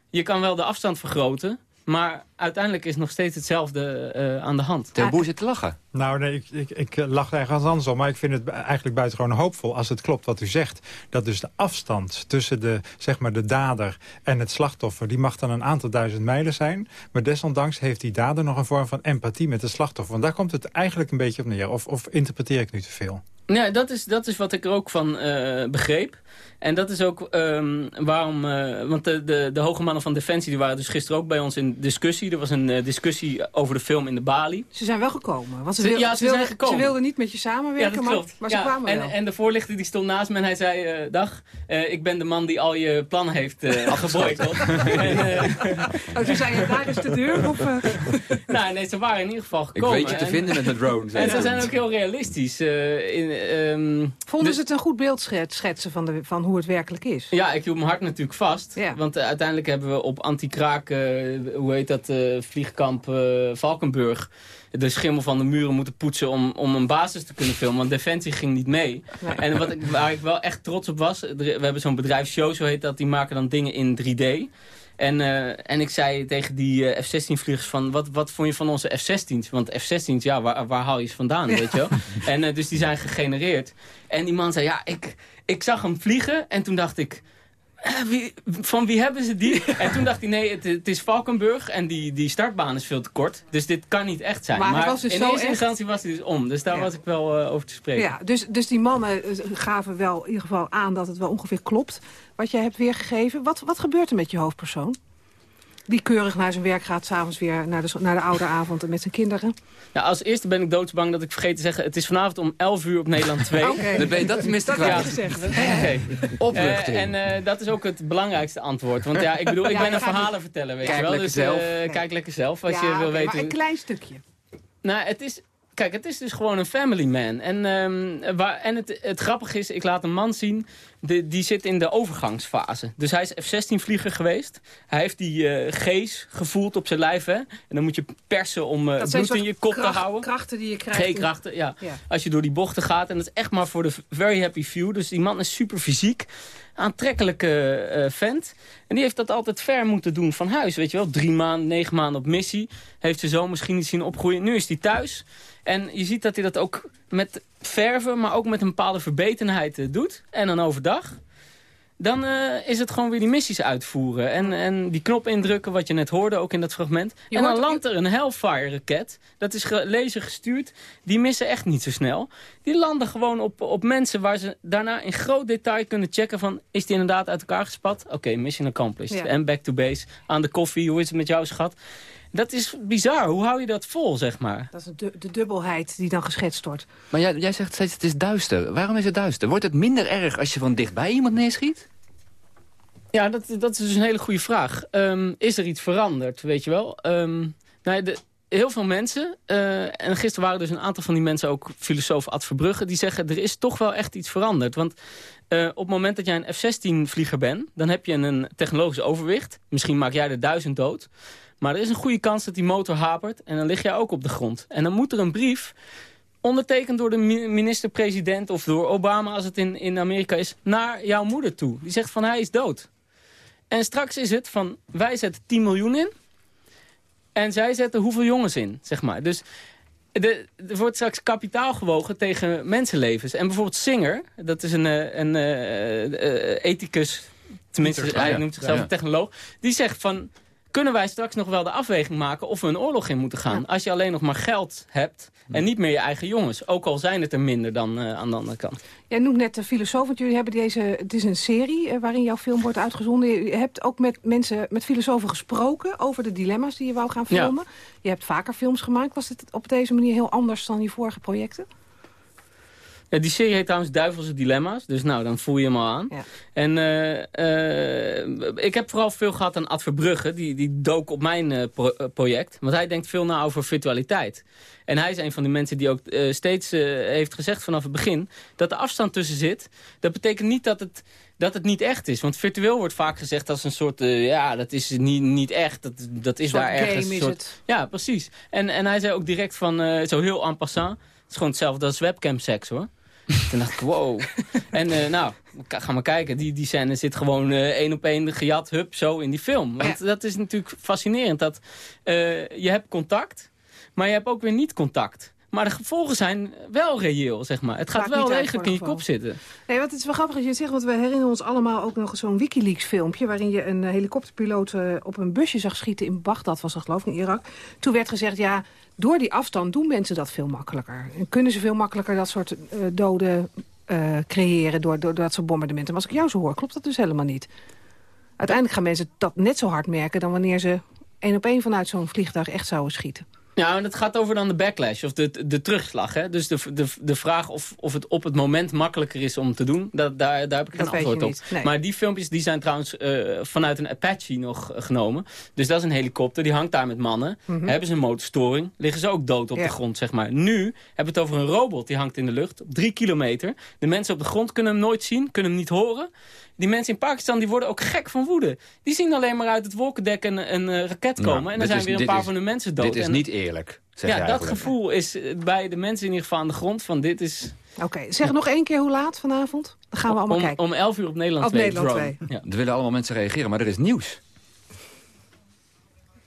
[SPEAKER 11] je kan wel de afstand vergroten. Maar uiteindelijk is nog steeds hetzelfde eh, aan de hand.
[SPEAKER 7] Ten Boer zit te lachen.
[SPEAKER 12] Nou, nee, ik, ik, ik eh, lach er ergens anders om. Maar ik vind het eigenlijk buitengewoon hoopvol als het klopt wat u zegt. Dat dus de afstand tussen de, zeg maar, de dader en het slachtoffer... die mag dan een aantal duizend mijlen zijn. Maar desondanks heeft die dader nog een vorm van empathie met het slachtoffer. Want daar komt het eigenlijk een beetje op neer. Of, of interpreteer ik nu te veel?
[SPEAKER 11] Ja, dat is, dat is wat ik er ook van eh, begreep. En dat is ook ehm, waarom... eh, want de, de, de hoge mannen van Defensie die waren dus gisteren ook bij ons in discussie. Er was een eh, discussie over de film in de Bali.
[SPEAKER 10] Ze zijn wel gekomen. Want ze,
[SPEAKER 11] Ze-
[SPEAKER 10] wil-
[SPEAKER 11] ja, ze zijn
[SPEAKER 10] wilden,
[SPEAKER 11] gekomen.
[SPEAKER 10] Ze wilden niet met je samenwerken,
[SPEAKER 11] Ja, dat
[SPEAKER 10] maar,
[SPEAKER 11] klopt.
[SPEAKER 10] maar ze
[SPEAKER 11] Ja,
[SPEAKER 10] kwamen
[SPEAKER 11] en,
[SPEAKER 10] wel.
[SPEAKER 11] en de voorlichter die stond naast me en hij zei... eh, dag, eh, ik ben de man die al je plannen heeft uh, eh,
[SPEAKER 10] Oh, toen zei je, daar is de deur? Of,
[SPEAKER 11] nou, nee, ze waren in ieder geval
[SPEAKER 7] Ik
[SPEAKER 11] gekomen.
[SPEAKER 7] weet je te
[SPEAKER 11] En-
[SPEAKER 7] vinden met een drone. zei
[SPEAKER 11] En ze
[SPEAKER 7] ze.
[SPEAKER 11] zijn ook heel realistisch. eh, in, ehm,
[SPEAKER 10] Vonden
[SPEAKER 11] dus-
[SPEAKER 10] ze het een goed beeld schet- schetsen van, de, van hoe het werkelijk is?
[SPEAKER 11] Ja, ik hield mijn hart natuurlijk vast.
[SPEAKER 10] Ja.
[SPEAKER 11] Want eh, uiteindelijk hebben we op anti-kraak, eh, hoe heet dat, eh, vliegkamp Valkenburg... de schimmel van de muren moeten poetsen om, om een basis te kunnen filmen. Want Defensie ging niet mee.
[SPEAKER 10] Nee.
[SPEAKER 11] En wat ik, waar ik wel echt trots op was... we hebben zo'n bedrijf Show, zo heet dat. Die maken dan dingen in 3D. En, eh, en ik zei tegen die eh, F-16-vliegers van... Wat, wat vond je van onze F-16's? Want F-16's, ja, waar, waar haal je ze vandaan, weet je wel? En eh, dus die zijn gegenereerd. En die man zei, ja, ik, ik zag hem vliegen. En toen dacht ik... eh, wie, van wie hebben ze die? en toen dacht hij, nee, het, het, is Valkenburg en die, die startbaan is veel te kort. Dus dit kan niet echt zijn.
[SPEAKER 10] Maar, was dus
[SPEAKER 11] in eerste instantie was hij dus om. Dus daar was ik wel uh, over te spreken.
[SPEAKER 10] Ja, dus, dus die mannen gaven wel in ieder geval aan dat het wel ongeveer klopt. Wat jij hebt weergegeven. Wat, wat gebeurt er met je hoofdpersoon? Die keurig naar zijn werk gaat, s'avonds weer naar de, naar de ouderavond met zijn kinderen.
[SPEAKER 11] Ja, als eerste ben ik doodsbang dat ik vergeet te zeggen... het is vanavond om 11 uur op Nederland 2.
[SPEAKER 7] okay. Dan ben je dat tenminste
[SPEAKER 11] kwijt. Ja, gezegd. Okay. Opluchting. Uh, en uh, dat is ook het belangrijkste antwoord. Want ja, ik bedoel, ik ben een verhalen vertellen, weet
[SPEAKER 7] kijk
[SPEAKER 11] je wel.
[SPEAKER 7] Lekker dus, zelf.
[SPEAKER 11] Uh, kijk lekker zelf, als ja, je wil okay, weten.
[SPEAKER 10] Maar een klein stukje.
[SPEAKER 11] Nou, het is, Kijk, het is dus gewoon een family man. En, um, waar, en het, het grappige is, ik laat een man zien, de, die zit in de overgangsfase. Dus hij is F-16-vlieger geweest. Hij heeft die uh, G's gevoeld op zijn lijf. Hè? En dan moet je persen om uh, bloed in je kop
[SPEAKER 10] kracht,
[SPEAKER 11] te houden.
[SPEAKER 10] krachten die je krijgt.
[SPEAKER 11] G-krachten, ja. ja. Als je door die bochten gaat. En dat is echt maar voor de very happy few. Dus die man is super fysiek aantrekkelijke uh, vent. En die heeft dat altijd ver moeten doen van huis. Weet je wel, drie maanden, negen maanden op missie. Heeft zijn zoon misschien niet zien opgroeien. Nu is hij thuis. En je ziet dat hij dat ook met verven, maar ook met een bepaalde verbetenheid uh, doet. En dan overdag. Dan uh, is het gewoon weer die missies uitvoeren. En, en die knop indrukken, wat je net hoorde, ook in dat fragment. Je en dan landt er een Hellfire-raket. Dat is ge laser gestuurd. Die missen echt niet zo snel. Die landen gewoon op, op mensen waar ze daarna in groot detail kunnen checken van... is die inderdaad uit elkaar gespat? Oké, okay, mission accomplished. Ja. En back to base. Aan de koffie, hoe is het met jou, schat? Dat is bizar. Hoe hou je dat vol, zeg maar?
[SPEAKER 10] Dat is de, de dubbelheid die dan geschetst wordt.
[SPEAKER 7] Maar jij, jij zegt steeds het is duister. Waarom is het duister? Wordt het minder erg als je van dichtbij iemand neerschiet?
[SPEAKER 11] Ja, dat, dat is dus een hele goede vraag. Um, is er iets veranderd, weet je wel? Um, nou, de, heel veel mensen, uh, en gisteren waren dus een aantal van die mensen ook filosoof Ad Verbrugge, die zeggen er is toch wel echt iets veranderd. Want uh, op het moment dat jij een F-16-vlieger bent, dan heb je een technologisch overwicht. Misschien maak jij er duizend dood. Maar er is een goede kans dat die motor hapert en dan lig jij ook op de grond. En dan moet er een brief, ondertekend door de minister-president of door Obama als het in, in Amerika is, naar jouw moeder toe. Die zegt van hij is dood. En straks is het van wij zetten 10 miljoen in en zij zetten hoeveel jongens in, zeg maar. Dus de, er wordt straks kapitaal gewogen tegen mensenlevens. En bijvoorbeeld Singer, dat is een, een, een uh, ethicus, tenminste hij noemt zichzelf ja. een technoloog, die zegt van kunnen wij straks nog wel de afweging maken of we een oorlog in moeten gaan. Ja. Als je alleen nog maar geld hebt en niet meer je eigen jongens. Ook al zijn het er minder dan uh, aan de andere kant.
[SPEAKER 10] Jij noemt net de filosoof, want jullie hebben deze... Het is een serie uh, waarin jouw film wordt uitgezonden. Je hebt ook met mensen, met filosofen gesproken over de dilemma's die je wou gaan filmen. Ja. Je hebt vaker films gemaakt. Was het op deze manier heel anders dan je vorige projecten?
[SPEAKER 11] Ja, die serie heet trouwens Duivelse Dilemma's. Dus nou, dan voel je hem al aan. Ja. En uh, uh, ik heb vooral veel gehad aan Ad Verbrugge. Die, die dook op mijn uh, pro project. Want hij denkt veel na over virtualiteit. En hij is een van die mensen die ook steeds heeft gezegd vanaf het begin... dat de afstand tussen zit. Dat betekent niet dat het, dat het niet echt is. Want virtueel wordt vaak gezegd als een soort... ja, dat is niet, niet echt. Dat, dat is daar ergens...
[SPEAKER 10] Game
[SPEAKER 11] is soort,
[SPEAKER 10] het.
[SPEAKER 11] Ja, precies. En, en hij zei ook direct van... zo heel en passant... Het is gewoon hetzelfde als webcam seks, hoor. Toen dacht ik, wow. en uh, nou, ga maar kijken. Die, die scène zit gewoon uh, één op één gejat, hup, zo in die film. Want dat is natuurlijk fascinerend. Dat uh, je hebt contact, maar je hebt ook weer niet contact. Maar de gevolgen zijn wel reëel, zeg maar. Het gaat
[SPEAKER 10] Maakt
[SPEAKER 11] wel degelijk in je kop zitten.
[SPEAKER 10] Nee, wat het is wel grappig dat je zegt, want we herinneren ons allemaal ook nog zo'n Wikileaks filmpje... waarin je een helikopterpiloot op een busje zag schieten in Bagdad, was dat geloof ik, in Irak. Toen werd gezegd, ja, door die afstand doen mensen dat veel makkelijker. En kunnen ze veel makkelijker dat soort uh, doden uh, creëren door, door, door dat soort bombardementen. Maar als ik jou zo hoor, klopt dat dus helemaal niet. Uiteindelijk gaan mensen dat net zo hard merken... dan wanneer ze één op één vanuit zo'n vliegtuig echt zouden schieten.
[SPEAKER 11] Ja, en het gaat over dan de backlash, of de, de terugslag. Hè? Dus de, de, de vraag of, of het op het moment makkelijker is om te doen, dat, daar, daar heb ik geen
[SPEAKER 10] dat
[SPEAKER 11] antwoord op.
[SPEAKER 10] Nee.
[SPEAKER 11] Maar die filmpjes die zijn trouwens uh, vanuit een Apache nog uh, genomen. Dus dat is een helikopter, die hangt daar met mannen. Mm -hmm. Hebben ze een motorstoring, liggen ze ook dood op ja. de grond, zeg maar. Nu hebben we het over een robot, die hangt in de lucht, op drie kilometer. De mensen op de grond kunnen hem nooit zien, kunnen hem niet horen. Die mensen in Pakistan die worden ook gek van woede. Die zien alleen maar uit het wolkendek een, een uh, raket komen. Nou, en dan zijn
[SPEAKER 7] is,
[SPEAKER 11] weer een paar
[SPEAKER 7] is,
[SPEAKER 11] van hun mensen dood.
[SPEAKER 7] Dit is
[SPEAKER 11] en,
[SPEAKER 7] niet eerlijk. Zeg
[SPEAKER 11] ja, dat gevoel is bij de mensen in ieder geval aan de grond van dit is...
[SPEAKER 10] Oké, okay. zeg nog één keer hoe laat vanavond? Dan gaan we allemaal
[SPEAKER 11] om,
[SPEAKER 10] kijken.
[SPEAKER 11] Om 11 uur op Nederland
[SPEAKER 10] op
[SPEAKER 11] 2.
[SPEAKER 10] Nederland 2.
[SPEAKER 11] Ja.
[SPEAKER 7] Er willen allemaal mensen reageren, maar er is nieuws.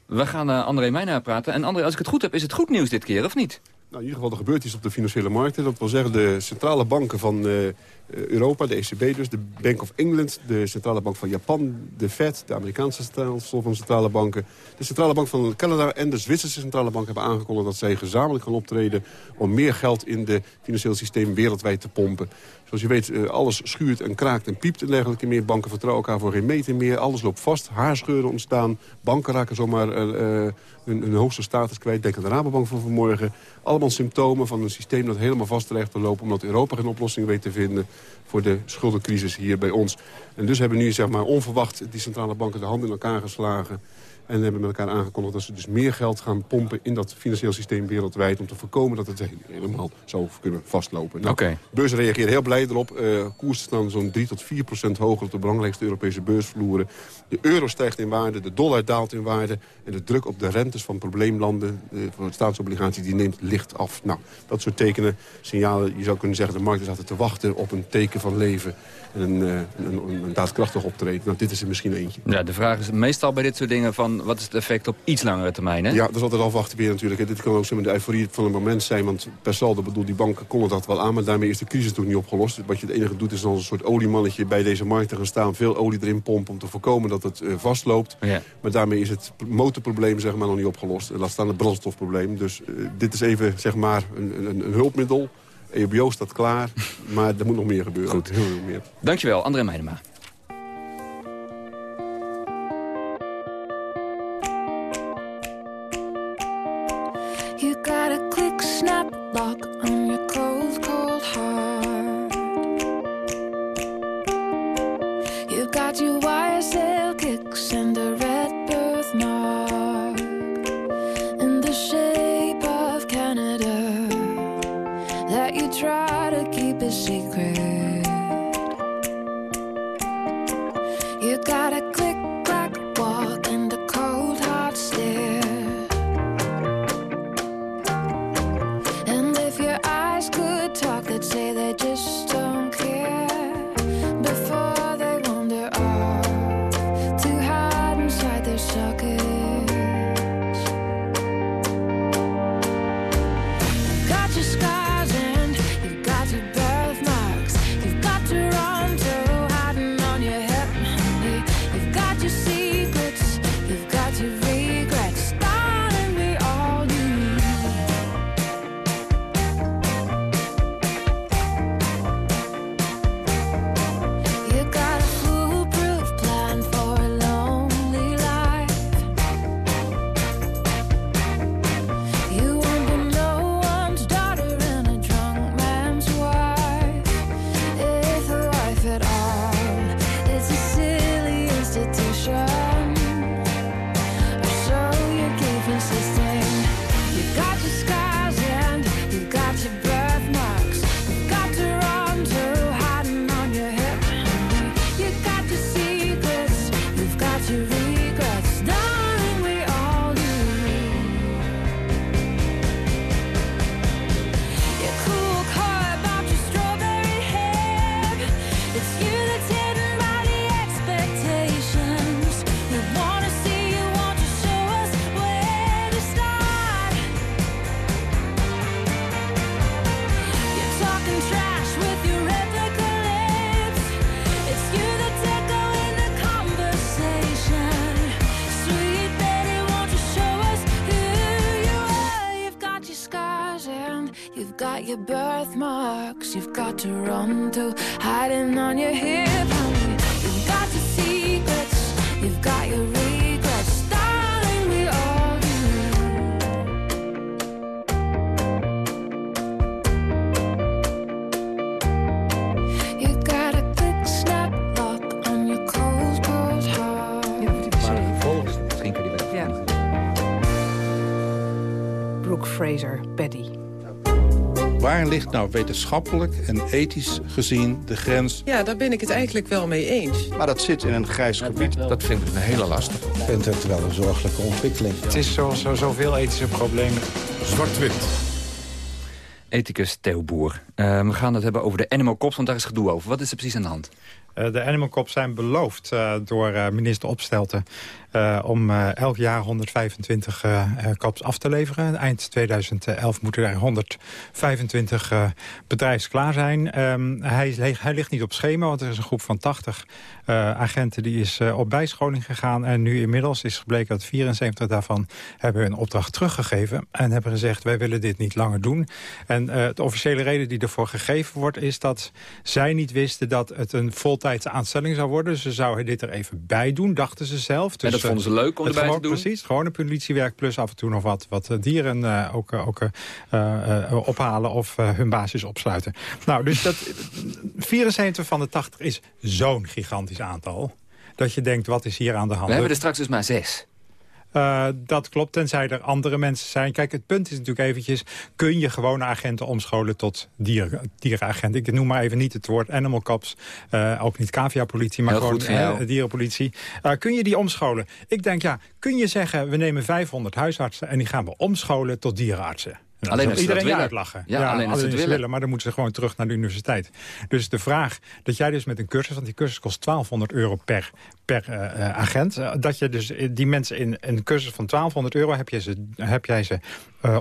[SPEAKER 7] We gaan uh, André Meijnaar praten. En André, als ik het goed heb, is het goed nieuws dit keer, of niet?
[SPEAKER 18] Nou, in ieder geval, er gebeurt iets op de financiële markten. Dat wil zeggen, de centrale banken van uh, Europa, de ECB dus... de Bank of England, de centrale bank van Japan, de Fed... de Amerikaanse stelsel van centrale banken... de centrale bank van Canada en de Zwitserse centrale bank hebben aangekondigd... dat zij gezamenlijk gaan optreden om meer geld in de financieel systeem wereldwijd te pompen. Zoals je weet, eh, alles schuurt en kraakt en piept en dergelijke meer. Banken vertrouwen elkaar voor geen meter meer. Alles loopt vast, haarscheuren ontstaan. Banken raken zomaar uh, hun, hoogste status kwijt. Denk aan de Rabobank van vanmorgen. Allemaal symptomen van een systeem dat helemaal vast terecht te lopen... omdat Europa geen oplossing weet te vinden voor de schuldencrisis hier bij ons. En dus hebben nu zeg maar, onverwacht die centrale banken de handen in elkaar geslagen... En hebben met elkaar aangekondigd dat ze dus meer geld gaan pompen... in dat financieel systeem wereldwijd... om te voorkomen dat het helemaal zou kunnen vastlopen. Nou,
[SPEAKER 19] okay.
[SPEAKER 18] Beurzen reageren heel blij erop. Uh, koersen staan zo'n 3 tot 4 procent hoger op de belangrijkste Europese beursvloeren. De euro stijgt in waarde, de dollar daalt in waarde... en de druk op de rentes van probleemlanden uh, voor staatsobligaties die neemt licht af. Nou, dat soort tekenen, signalen, je zou kunnen zeggen... de markt is altijd te wachten op een teken van leven en een, uh, een, een, daadkrachtig optreden. Nou, dit is er misschien eentje.
[SPEAKER 19] Ja, de vraag is meestal bij dit soort dingen van... wat is het effect op iets langere termijn, hè?
[SPEAKER 18] Ja, dat is altijd afwachten weer natuurlijk. En dit kan ook de euforie van een moment zijn. Want per saldo bedoel, die banken konden dat wel aan... maar daarmee is de crisis natuurlijk niet opgelost. Wat je het enige doet is dan een soort oliemannetje bij deze markt te gaan staan... veel olie erin pompen om te voorkomen dat het uh, vastloopt.
[SPEAKER 19] Ja.
[SPEAKER 18] Maar daarmee is het motorprobleem zeg maar, nog niet opgelost. Laat staan het brandstofprobleem. Dus uh, dit is even zeg maar, een, een, een hulpmiddel... EBO staat klaar, maar er moet nog meer gebeuren.
[SPEAKER 19] Goed.
[SPEAKER 18] Heel veel meer.
[SPEAKER 19] Dankjewel, André Meijema.
[SPEAKER 20] Nou wetenschappelijk en ethisch gezien de grens?
[SPEAKER 21] Ja, daar ben ik het eigenlijk wel mee eens.
[SPEAKER 7] Maar dat zit in een grijs gebied.
[SPEAKER 20] Dat vind ik een hele lastige.
[SPEAKER 22] Ik vind het wel een zorgelijke ontwikkeling.
[SPEAKER 12] Het is zoals zo, zoveel ethische problemen.
[SPEAKER 1] Zwart-wit.
[SPEAKER 19] Ethicus Theo Boer. Eh, we gaan het hebben over de animal cops, want daar is gedoe over. Wat is er precies aan de hand?
[SPEAKER 12] Eh, de Animal Cops zijn beloofd eh, door eh, minister Opstelten. Eh, om eh, elk jaar 125 eh, kaps af te leveren. Eind 2011 moeten er 125 eh, bedrijfs klaar zijn. Ehm, hij, hij ligt niet op schema, want er is een groep van 80 eh, agenten... die is op bijscholing gegaan. En nu inmiddels is gebleken dat 74 daarvan hebben hun opdracht teruggegeven... en hebben gezegd, wij willen dit niet langer doen. En de officiële reden die ervoor gegeven wordt... is dat zij niet wisten dat het een voltijdse aanstelling zou worden. Ze zouden dit er even bij doen, dachten ze zelf. Eh,
[SPEAKER 7] vonden ze leuk om erbij te
[SPEAKER 12] gewoon-
[SPEAKER 7] doen?
[SPEAKER 12] Precies, gewoon een politiewerk plus af en toe nog wat, wat eh, dieren eh, ook, eh, ook ophalen of hun basis opsluiten. Nou, dus dat 74 van de 80 is zo'n gigantisch aantal. Dat je denkt, wat is hier aan de hand?
[SPEAKER 7] We hebben er straks dus maar zes.
[SPEAKER 12] Eh, dat klopt, tenzij er andere mensen zijn. Kijk, het punt is natuurlijk eventjes... kun je gewone agenten omscholen tot dieren, dierenagenten? Ik noem maar even niet het woord animal cops. eh, ook niet cavia-politie, maar
[SPEAKER 7] Heel
[SPEAKER 12] gewoon
[SPEAKER 7] jou.
[SPEAKER 12] dierenpolitie. Kun je die omscholen? Ik denk, ja, kun je zeggen... we nemen 500 huisartsen en die gaan we omscholen tot dierenartsen?
[SPEAKER 7] Alleen als dat
[SPEAKER 12] iedereen
[SPEAKER 7] willen.
[SPEAKER 12] uitlachen.
[SPEAKER 7] Ja, alleen als ze willen.
[SPEAKER 12] Maar dan moeten ze gewoon terug naar de universiteit. Dus de vraag dat jij dus met een cursus... want die cursus kost 1200 euro per, per eh, eh, agent... dat je dus eh, die mensen in een cursus van 1200 euro... heb, je ze, heb jij ze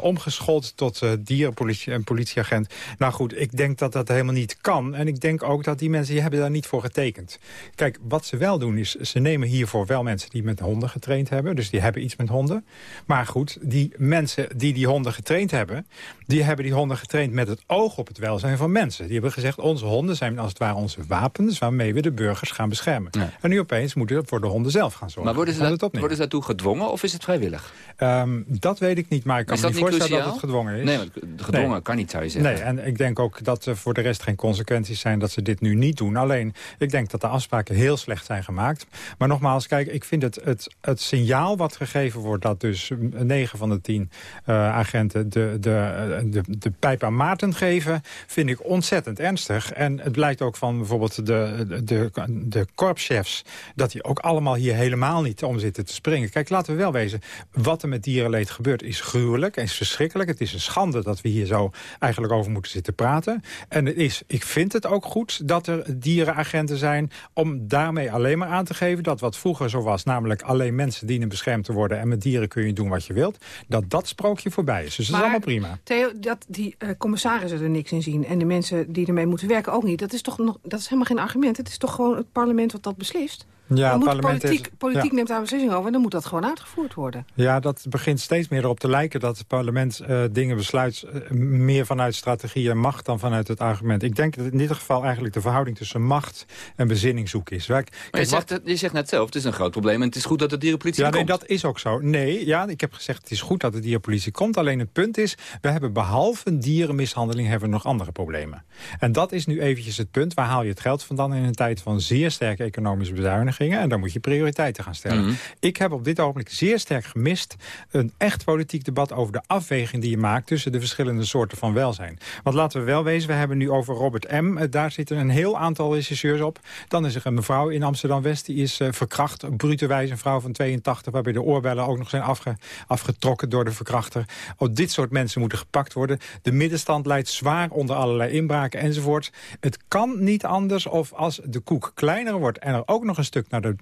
[SPEAKER 12] omgeschoold tot eh, dierenpolitie en politieagent. Nou goed, ik denk dat dat helemaal niet kan. En ik denk ook dat die mensen die hebben daar niet voor getekend. Kijk, wat ze wel doen is... ze nemen hiervoor wel mensen die met honden getraind hebben. Dus die hebben iets met honden. Maar goed, die mensen die die honden getraind hebben... die hebben die honden getraind met het oog op het welzijn van mensen. Die hebben gezegd, onze honden zijn als het ware onze wapens... waarmee we de burgers gaan beschermen. En nu opeens moeten we voor de honden zelf gaan zorgen.
[SPEAKER 7] Maar worden ze, dat, worden ze daartoe gedwongen of is het vrijwillig?
[SPEAKER 12] Ehm, dat weet ik niet, maar ik kan me niet voorstellen dat het gedwongen is.
[SPEAKER 7] Nee, gedwongen
[SPEAKER 12] Nee.
[SPEAKER 7] kan niet, zou je zeggen.
[SPEAKER 12] Nee, en ik denk ook dat er voor de rest geen consequenties zijn dat ze dit nu niet doen. Alleen, ik denk dat de afspraken heel slecht zijn gemaakt. Maar nogmaals, kijk, ik vind het, het, het signaal wat gegeven wordt... dat dus 9 van de 10 agenten de, de, de, de pijp aan Maarten geven... vind ik ontzettend ernstig. En het blijkt ook van bijvoorbeeld de, de, de, korpschefs... dat die ook allemaal hier helemaal niet om zitten te springen. Kijk, laten we wel wezen, wat er met dierenleed gebeurt is gruwelijk en is verschrikkelijk. Het is een schande dat we hier zo eigenlijk over moeten zitten praten. En het is, ik vind het ook goed dat er dierenagenten zijn... om daarmee alleen maar aan te geven dat wat vroeger zo was... namelijk alleen mensen dienen beschermd te worden... en met dieren kun je doen wat je wilt... dat dat sprookje voorbij is. Dus dat is allemaal prima.
[SPEAKER 10] Theo, dat die eh, commissarissen er niks in zien... en de mensen die ermee moeten werken ook niet... dat is toch nog, dat is helemaal geen argument. Het is toch gewoon het parlement wat dat beslist?
[SPEAKER 12] Ja,
[SPEAKER 10] moet
[SPEAKER 12] parlement
[SPEAKER 10] politiek,
[SPEAKER 12] heeft-
[SPEAKER 10] politiek
[SPEAKER 12] ja.
[SPEAKER 10] neemt daar een beslissing over... en dan moet dat gewoon uitgevoerd worden.
[SPEAKER 12] Ja, dat begint steeds meer erop te lijken dat het parlement eh, dingen besluit... eh, meer vanuit strategie en macht dan vanuit het argument. Ik denk dat in dit geval eigenlijk de verhouding tussen macht en bezinning zoek is. Wij-
[SPEAKER 7] Maar je zegt, het- je zegt net zelf, het is een groot probleem... en het is goed dat de dierenpolitie
[SPEAKER 12] ja,
[SPEAKER 7] er
[SPEAKER 12] nee,
[SPEAKER 7] komt.
[SPEAKER 12] dat is ook zo. Nee, ja, ik heb gezegd het is goed dat de dierenpolitie komt. Alleen het punt is, we hebben behalve dierenmishandeling... hebben we nog andere problemen. En dat is nu eventjes het punt. Waar haal je het geld vandaan in een tijd van zeer sterke economische En dan moet je prioriteiten gaan stellen.
[SPEAKER 7] Mhm.
[SPEAKER 12] Ik heb op dit ogenblik zeer sterk gemist... een echt politiek debat over de afweging die je maakt... tussen de verschillende soorten van welzijn. Want laten we wel wezen, we hebben nu over Robert M. Eh, Daar zitten een heel aantal regisseurs op. Dan is er een mevrouw in Amsterdam-West... die is eh, verkracht, brute wijze, een vrouw van 82... waarbij de oorbellen ook nog zijn afge- afgetrokken door de verkrachter. Ook dit soort mensen moeten gepakt worden. De middenstand leidt zwaar onder allerlei inbraken enzovoort. Het kan niet anders of als de koek kleiner wordt... en er ook nog een stuk naar de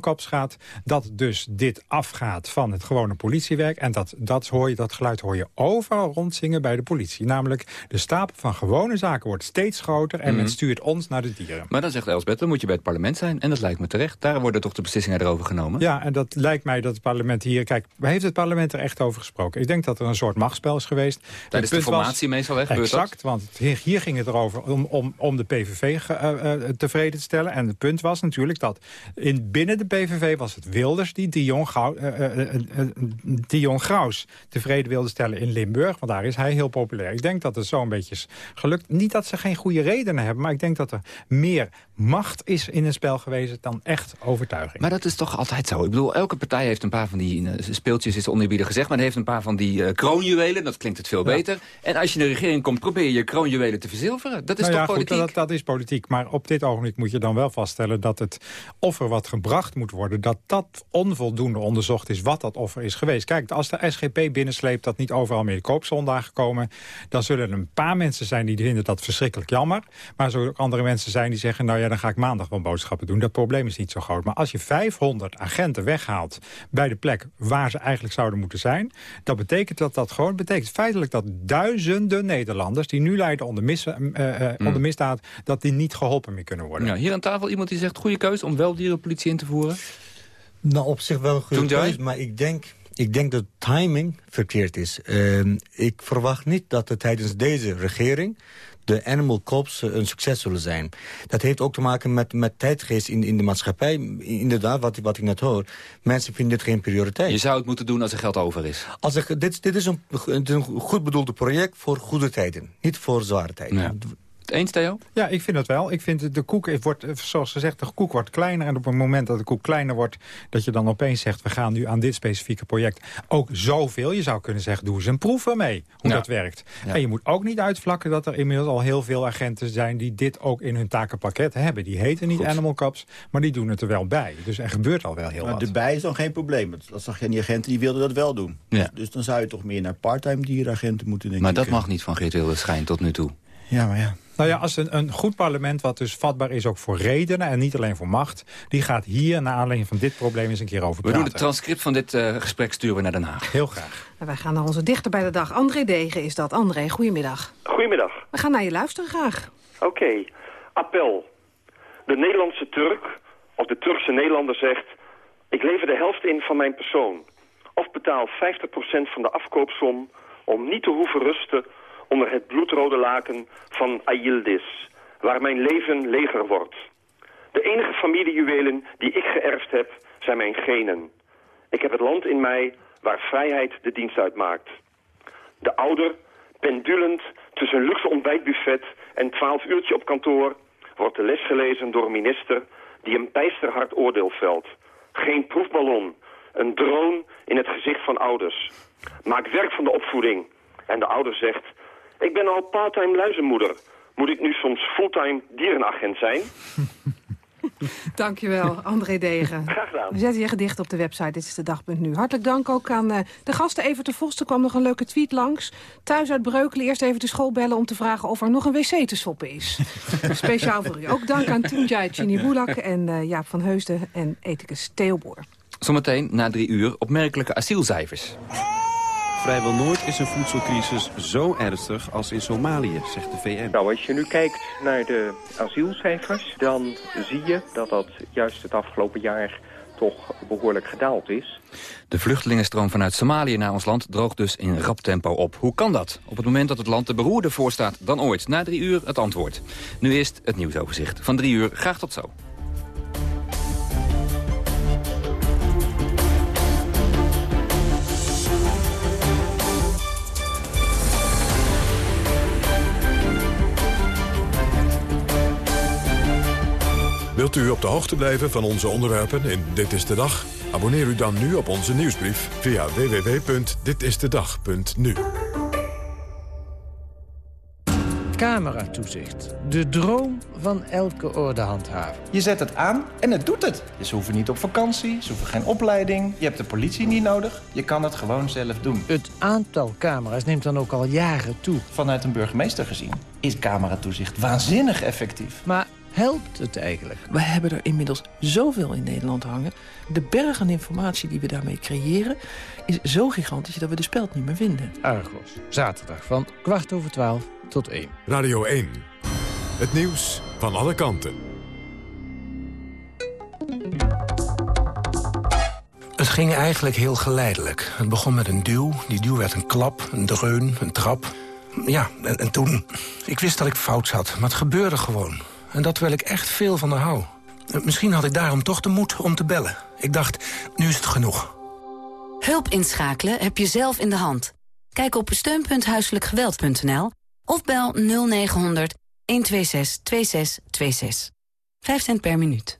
[SPEAKER 12] Cops gaat... dat dus dit afgaat van het gewone politiewerk. En dat, dat, hoor je, dat geluid hoor je overal rondzingen bij de politie. Namelijk, de stapel van gewone zaken wordt steeds groter... en men
[SPEAKER 7] Mhm.
[SPEAKER 12] stuurt ons naar de dieren.
[SPEAKER 7] Maar dan zegt Elsbeth, dan moet je bij het parlement zijn. En dat lijkt me terecht. Daar worden toch de beslissingen erover genomen?
[SPEAKER 12] Ja, en dat lijkt mij dat het parlement hier... Kijk, heeft het parlement er echt over gesproken? Ik denk dat er een soort machtsspel is geweest.
[SPEAKER 7] Tijdens de
[SPEAKER 12] was-
[SPEAKER 7] formatie meestal, hè, dat?
[SPEAKER 12] Exact, want hier, hier ging het erover om, om, om de PVV ge- eh, eh, tevreden te stellen. En het punt was natuurlijk dat in, binnen de PVV was het Wilders... die Dion, Gau, eh, eh, eh, Dion Graus tevreden wilde stellen in Limburg. Want daar is hij heel populair. Ik denk dat het zo een beetje is gelukt. Niet dat ze geen goede redenen hebben... maar ik denk dat er meer macht is in het spel geweest dan echt overtuiging.
[SPEAKER 7] Maar dat is toch altijd zo? Ik bedoel, elke partij heeft een paar van die speeltjes, is oneerbiedig gezegd... maar heeft een paar van die kroonjuwelen, dat klinkt het veel beter. En als je in de regering komt, probeer je je kroonjuwelen te verzilveren. Dat is
[SPEAKER 12] Nou
[SPEAKER 7] toch
[SPEAKER 12] ja, goed,
[SPEAKER 7] politiek?
[SPEAKER 12] dat, dat is politiek. Maar op dit ogenblik moet je dan wel vaststellen... dat het offer wat gebracht moet worden... dat dat onvoldoende onderzocht is wat dat offer is geweest. Kijk, als de SGP binnensleept dat niet overal meer de koopzondagen komen... dan zullen er een paar mensen zijn die vinden dat verschrikkelijk jammer. Maar er zullen ook andere mensen zijn die zeggen... nou ja, dan ga ik maandag wel boodschappen doen. Dat probleem is niet zo groot. Maar als je 500 agenten weghaalt bij de plek waar ze eigenlijk zouden moeten zijn... dat betekent dat dat gewoon betekent feitelijk dat duizenden Nederlanders... die nu lijden onder, mis, eh, eh,
[SPEAKER 7] Mm.
[SPEAKER 12] onder misdaad, dat die niet geholpen meer kunnen worden.
[SPEAKER 7] Ja, hier aan tafel iemand die zegt, goede keuze om wel dierenpolitie in te voeren?
[SPEAKER 15] Nou, op zich wel een goede keuze, maar ik denk, ik denk dat de timing verkeerd is. Ehm, ik verwacht niet dat er tijdens deze regering de animal cops eh, een succes zullen zijn. Dat heeft ook te maken met, met tijdgeest in, in de maatschappij. Inderdaad, wat, wat ik net hoor. Mensen vinden dit geen prioriteit.
[SPEAKER 7] Je zou het moeten doen als er geld over is.
[SPEAKER 15] Als ik, dit, dit is een, een goed bedoelde project voor goede tijden. Niet voor zware tijden.
[SPEAKER 7] Eens, Theo?
[SPEAKER 12] Ja, ik vind dat wel. Ik vind de koek het wordt, zoals gezegd, de koek wordt kleiner. En op het moment dat de koek kleiner wordt, dat je dan opeens zegt... we gaan nu aan dit specifieke project ook zoveel. Je zou kunnen zeggen, doe eens een proef ermee, hoe
[SPEAKER 7] Ja.
[SPEAKER 12] dat werkt.
[SPEAKER 7] Ja.
[SPEAKER 12] En je moet ook niet uitvlakken dat er inmiddels al heel veel agenten zijn... die dit ook in hun takenpakket hebben. Die heten niet animal cops, maar die doen het er wel bij. Dus er gebeurt al wel heel
[SPEAKER 9] Maar
[SPEAKER 12] wat.
[SPEAKER 9] de bij is dan geen probleem. Dat- Dat zag je aan die agenten, die wilden dat wel doen.
[SPEAKER 7] Ja.
[SPEAKER 9] Dus dan zou je toch meer naar parttime dieragenten moeten denken.
[SPEAKER 7] Maar dat mag niet van Geert Wilders schijn tot nu toe.
[SPEAKER 9] Ja, maar ja.
[SPEAKER 12] Nou ja, als een, een goed parlement wat dus vatbaar is ook voor redenen... en niet alleen voor macht... die gaat hier, naar aanleiding van dit probleem, eens een keer over
[SPEAKER 7] We
[SPEAKER 12] praten.
[SPEAKER 7] doen het transcript van dit eh, gesprek sturen we naar Den Haag.
[SPEAKER 12] Heel graag.
[SPEAKER 10] En wij gaan naar onze dichter bij de dag. André Degen is dat. André, goedemiddag.
[SPEAKER 23] Goedemiddag.
[SPEAKER 10] We gaan naar je luisteren graag.
[SPEAKER 23] Oké, appel. De Nederlandse Turk, of de Turkse Nederlander zegt... ik lever de helft in van mijn persoon. Of betaal 50% van de afkoopsom om niet te hoeven rusten... onder het bloedrode laken van Ayildis, waar mijn leven leger wordt. De enige familiejuwelen die ik geërfd heb, zijn mijn genen. Ik heb het land in mij waar vrijheid de dienst uitmaakt. De ouder, pendulend tussen een luxe ontbijtbuffet en 12 uurtje op kantoor... wordt de les gelezen door een minister die een bijsterhard oordeel velt. Geen proefballon, een drone in het gezicht van ouders. Maak werk van de opvoeding. En de ouder zegt, ik ben al parttime luizenmoeder. Moet ik nu soms fulltime dierenagent zijn?
[SPEAKER 10] Dankjewel, André Degen.
[SPEAKER 23] Graag gedaan.
[SPEAKER 10] We zetten je gedicht op de website, dit is de dag.nu. Hartelijk dank ook aan eh, de gasten. Evert de Vos, er kwam nog een leuke tweet langs. Thuis uit Breukelen eerst even de school bellen om te vragen of er nog een wc te soppen is. Speciaal voor u. Ook dank aan Tunjai Chiniboulak en eh, Jaap van Heusden en ethicus Theo Boer.
[SPEAKER 7] Zometeen na drie uur opmerkelijke asielcijfers.
[SPEAKER 24] Vrijwel nooit is een voedselcrisis zo ernstig als in Somalië, zegt de VN.
[SPEAKER 25] Nou, als je nu kijkt naar de asielcijfers, dan zie je dat dat juist het afgelopen jaar toch behoorlijk gedaald is.
[SPEAKER 7] De vluchtelingenstroom vanuit Somalië naar ons land droogt dus in rap tempo op. Hoe kan dat? Op het moment dat het land er beroerder voor staat dan ooit. Na drie uur het antwoord. Nu eerst het nieuwsoverzicht. Van drie uur, graag tot zo.
[SPEAKER 1] Wilt u op de hoogte blijven van onze onderwerpen in Dit is de Dag? Abonneer u dan nu op onze nieuwsbrief via www.ditistedag.nu.
[SPEAKER 26] Cameratoezicht. De droom van elke ordehandhaver.
[SPEAKER 27] Je zet het aan en het doet het. Ze hoeven niet op vakantie, ze hoeven geen opleiding. Je hebt de politie niet nodig. Je kan het gewoon zelf doen.
[SPEAKER 26] Het aantal camera's neemt dan ook al jaren toe.
[SPEAKER 27] Vanuit een burgemeester gezien is cameratoezicht waanzinnig effectief.
[SPEAKER 26] Maar helpt het eigenlijk?
[SPEAKER 21] We hebben er inmiddels zoveel in Nederland hangen. De berg aan informatie die we daarmee creëren... is zo gigantisch dat we de speld niet meer vinden.
[SPEAKER 26] Argos, zaterdag van kwart over twaalf tot één.
[SPEAKER 1] Radio 1. Het nieuws van alle kanten.
[SPEAKER 20] Het ging eigenlijk heel geleidelijk. Het begon met een duw, die duw werd een klap, een dreun, een trap. Ja, en, en toen... Ik wist dat ik fout zat, maar het gebeurde gewoon. En dat terwijl ik echt veel van haar hou. Eh, Misschien had ik daarom toch de moed om te bellen. Ik dacht, nu is het genoeg.
[SPEAKER 28] Hulp inschakelen heb je zelf in de hand. Kijk op steun.huiselijkgeweld.nl of bel 0900 126 2626. 5 cent per minuut.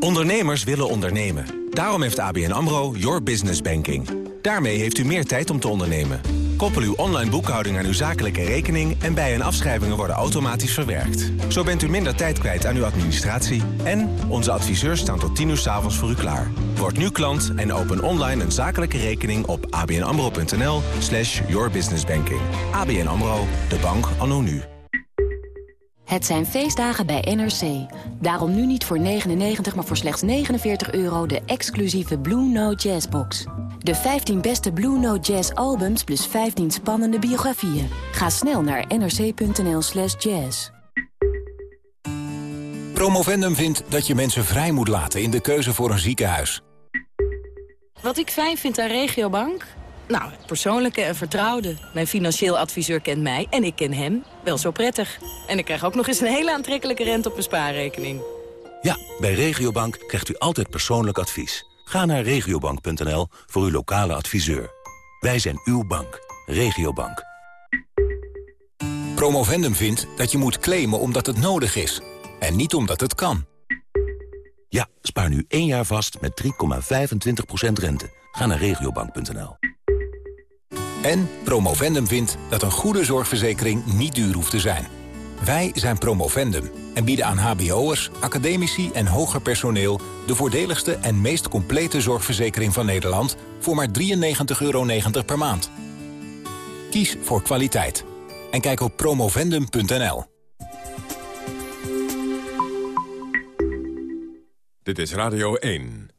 [SPEAKER 29] Ondernemers willen ondernemen. Daarom heeft ABN AMRO Your Business Banking. Daarmee heeft u meer tijd om te ondernemen.
[SPEAKER 30] Koppel uw online boekhouding aan uw zakelijke rekening... en bij- en afschrijvingen worden automatisch verwerkt. Zo bent u minder tijd kwijt aan uw administratie... en onze adviseurs staan tot 10 uur s'avonds voor u klaar. Word nu klant en open online een zakelijke rekening op abnamro.nl slash yourbusinessbanking. ABN AMRO, de bank anno nu.
[SPEAKER 31] Het zijn feestdagen bij NRC. Daarom nu niet voor 99, maar voor slechts 49 euro de exclusieve Blue Note Jazz box. De 15 beste Blue Note Jazz albums plus 15 spannende biografieën. Ga snel naar nrc.nl slash jazz.
[SPEAKER 32] Promovendum vindt dat je mensen vrij moet laten in de keuze voor een ziekenhuis.
[SPEAKER 33] Wat ik fijn vind aan Regiobank? Nou, het persoonlijke en vertrouwde. Mijn financieel adviseur kent mij en ik ken hem wel zo prettig. En ik krijg ook nog eens een hele aantrekkelijke rente op mijn spaarrekening.
[SPEAKER 32] Ja, bij Regiobank krijgt u altijd persoonlijk advies. Ga naar regiobank.nl voor uw lokale adviseur. Wij zijn uw bank. Regiobank. Promovendum vindt dat je moet claimen omdat het nodig is. En niet omdat het kan. Ja, spaar nu één jaar vast met 3,25% rente. Ga naar regiobank.nl. En Promovendum vindt dat een goede zorgverzekering niet duur hoeft te zijn. Wij zijn Promovendum en bieden aan hbo'ers, academici en hoger personeel... de voordeligste en meest complete zorgverzekering van Nederland... voor maar 93,90 euro per maand. Kies voor kwaliteit. En kijk op promovendum.nl.
[SPEAKER 1] Dit is Radio 1.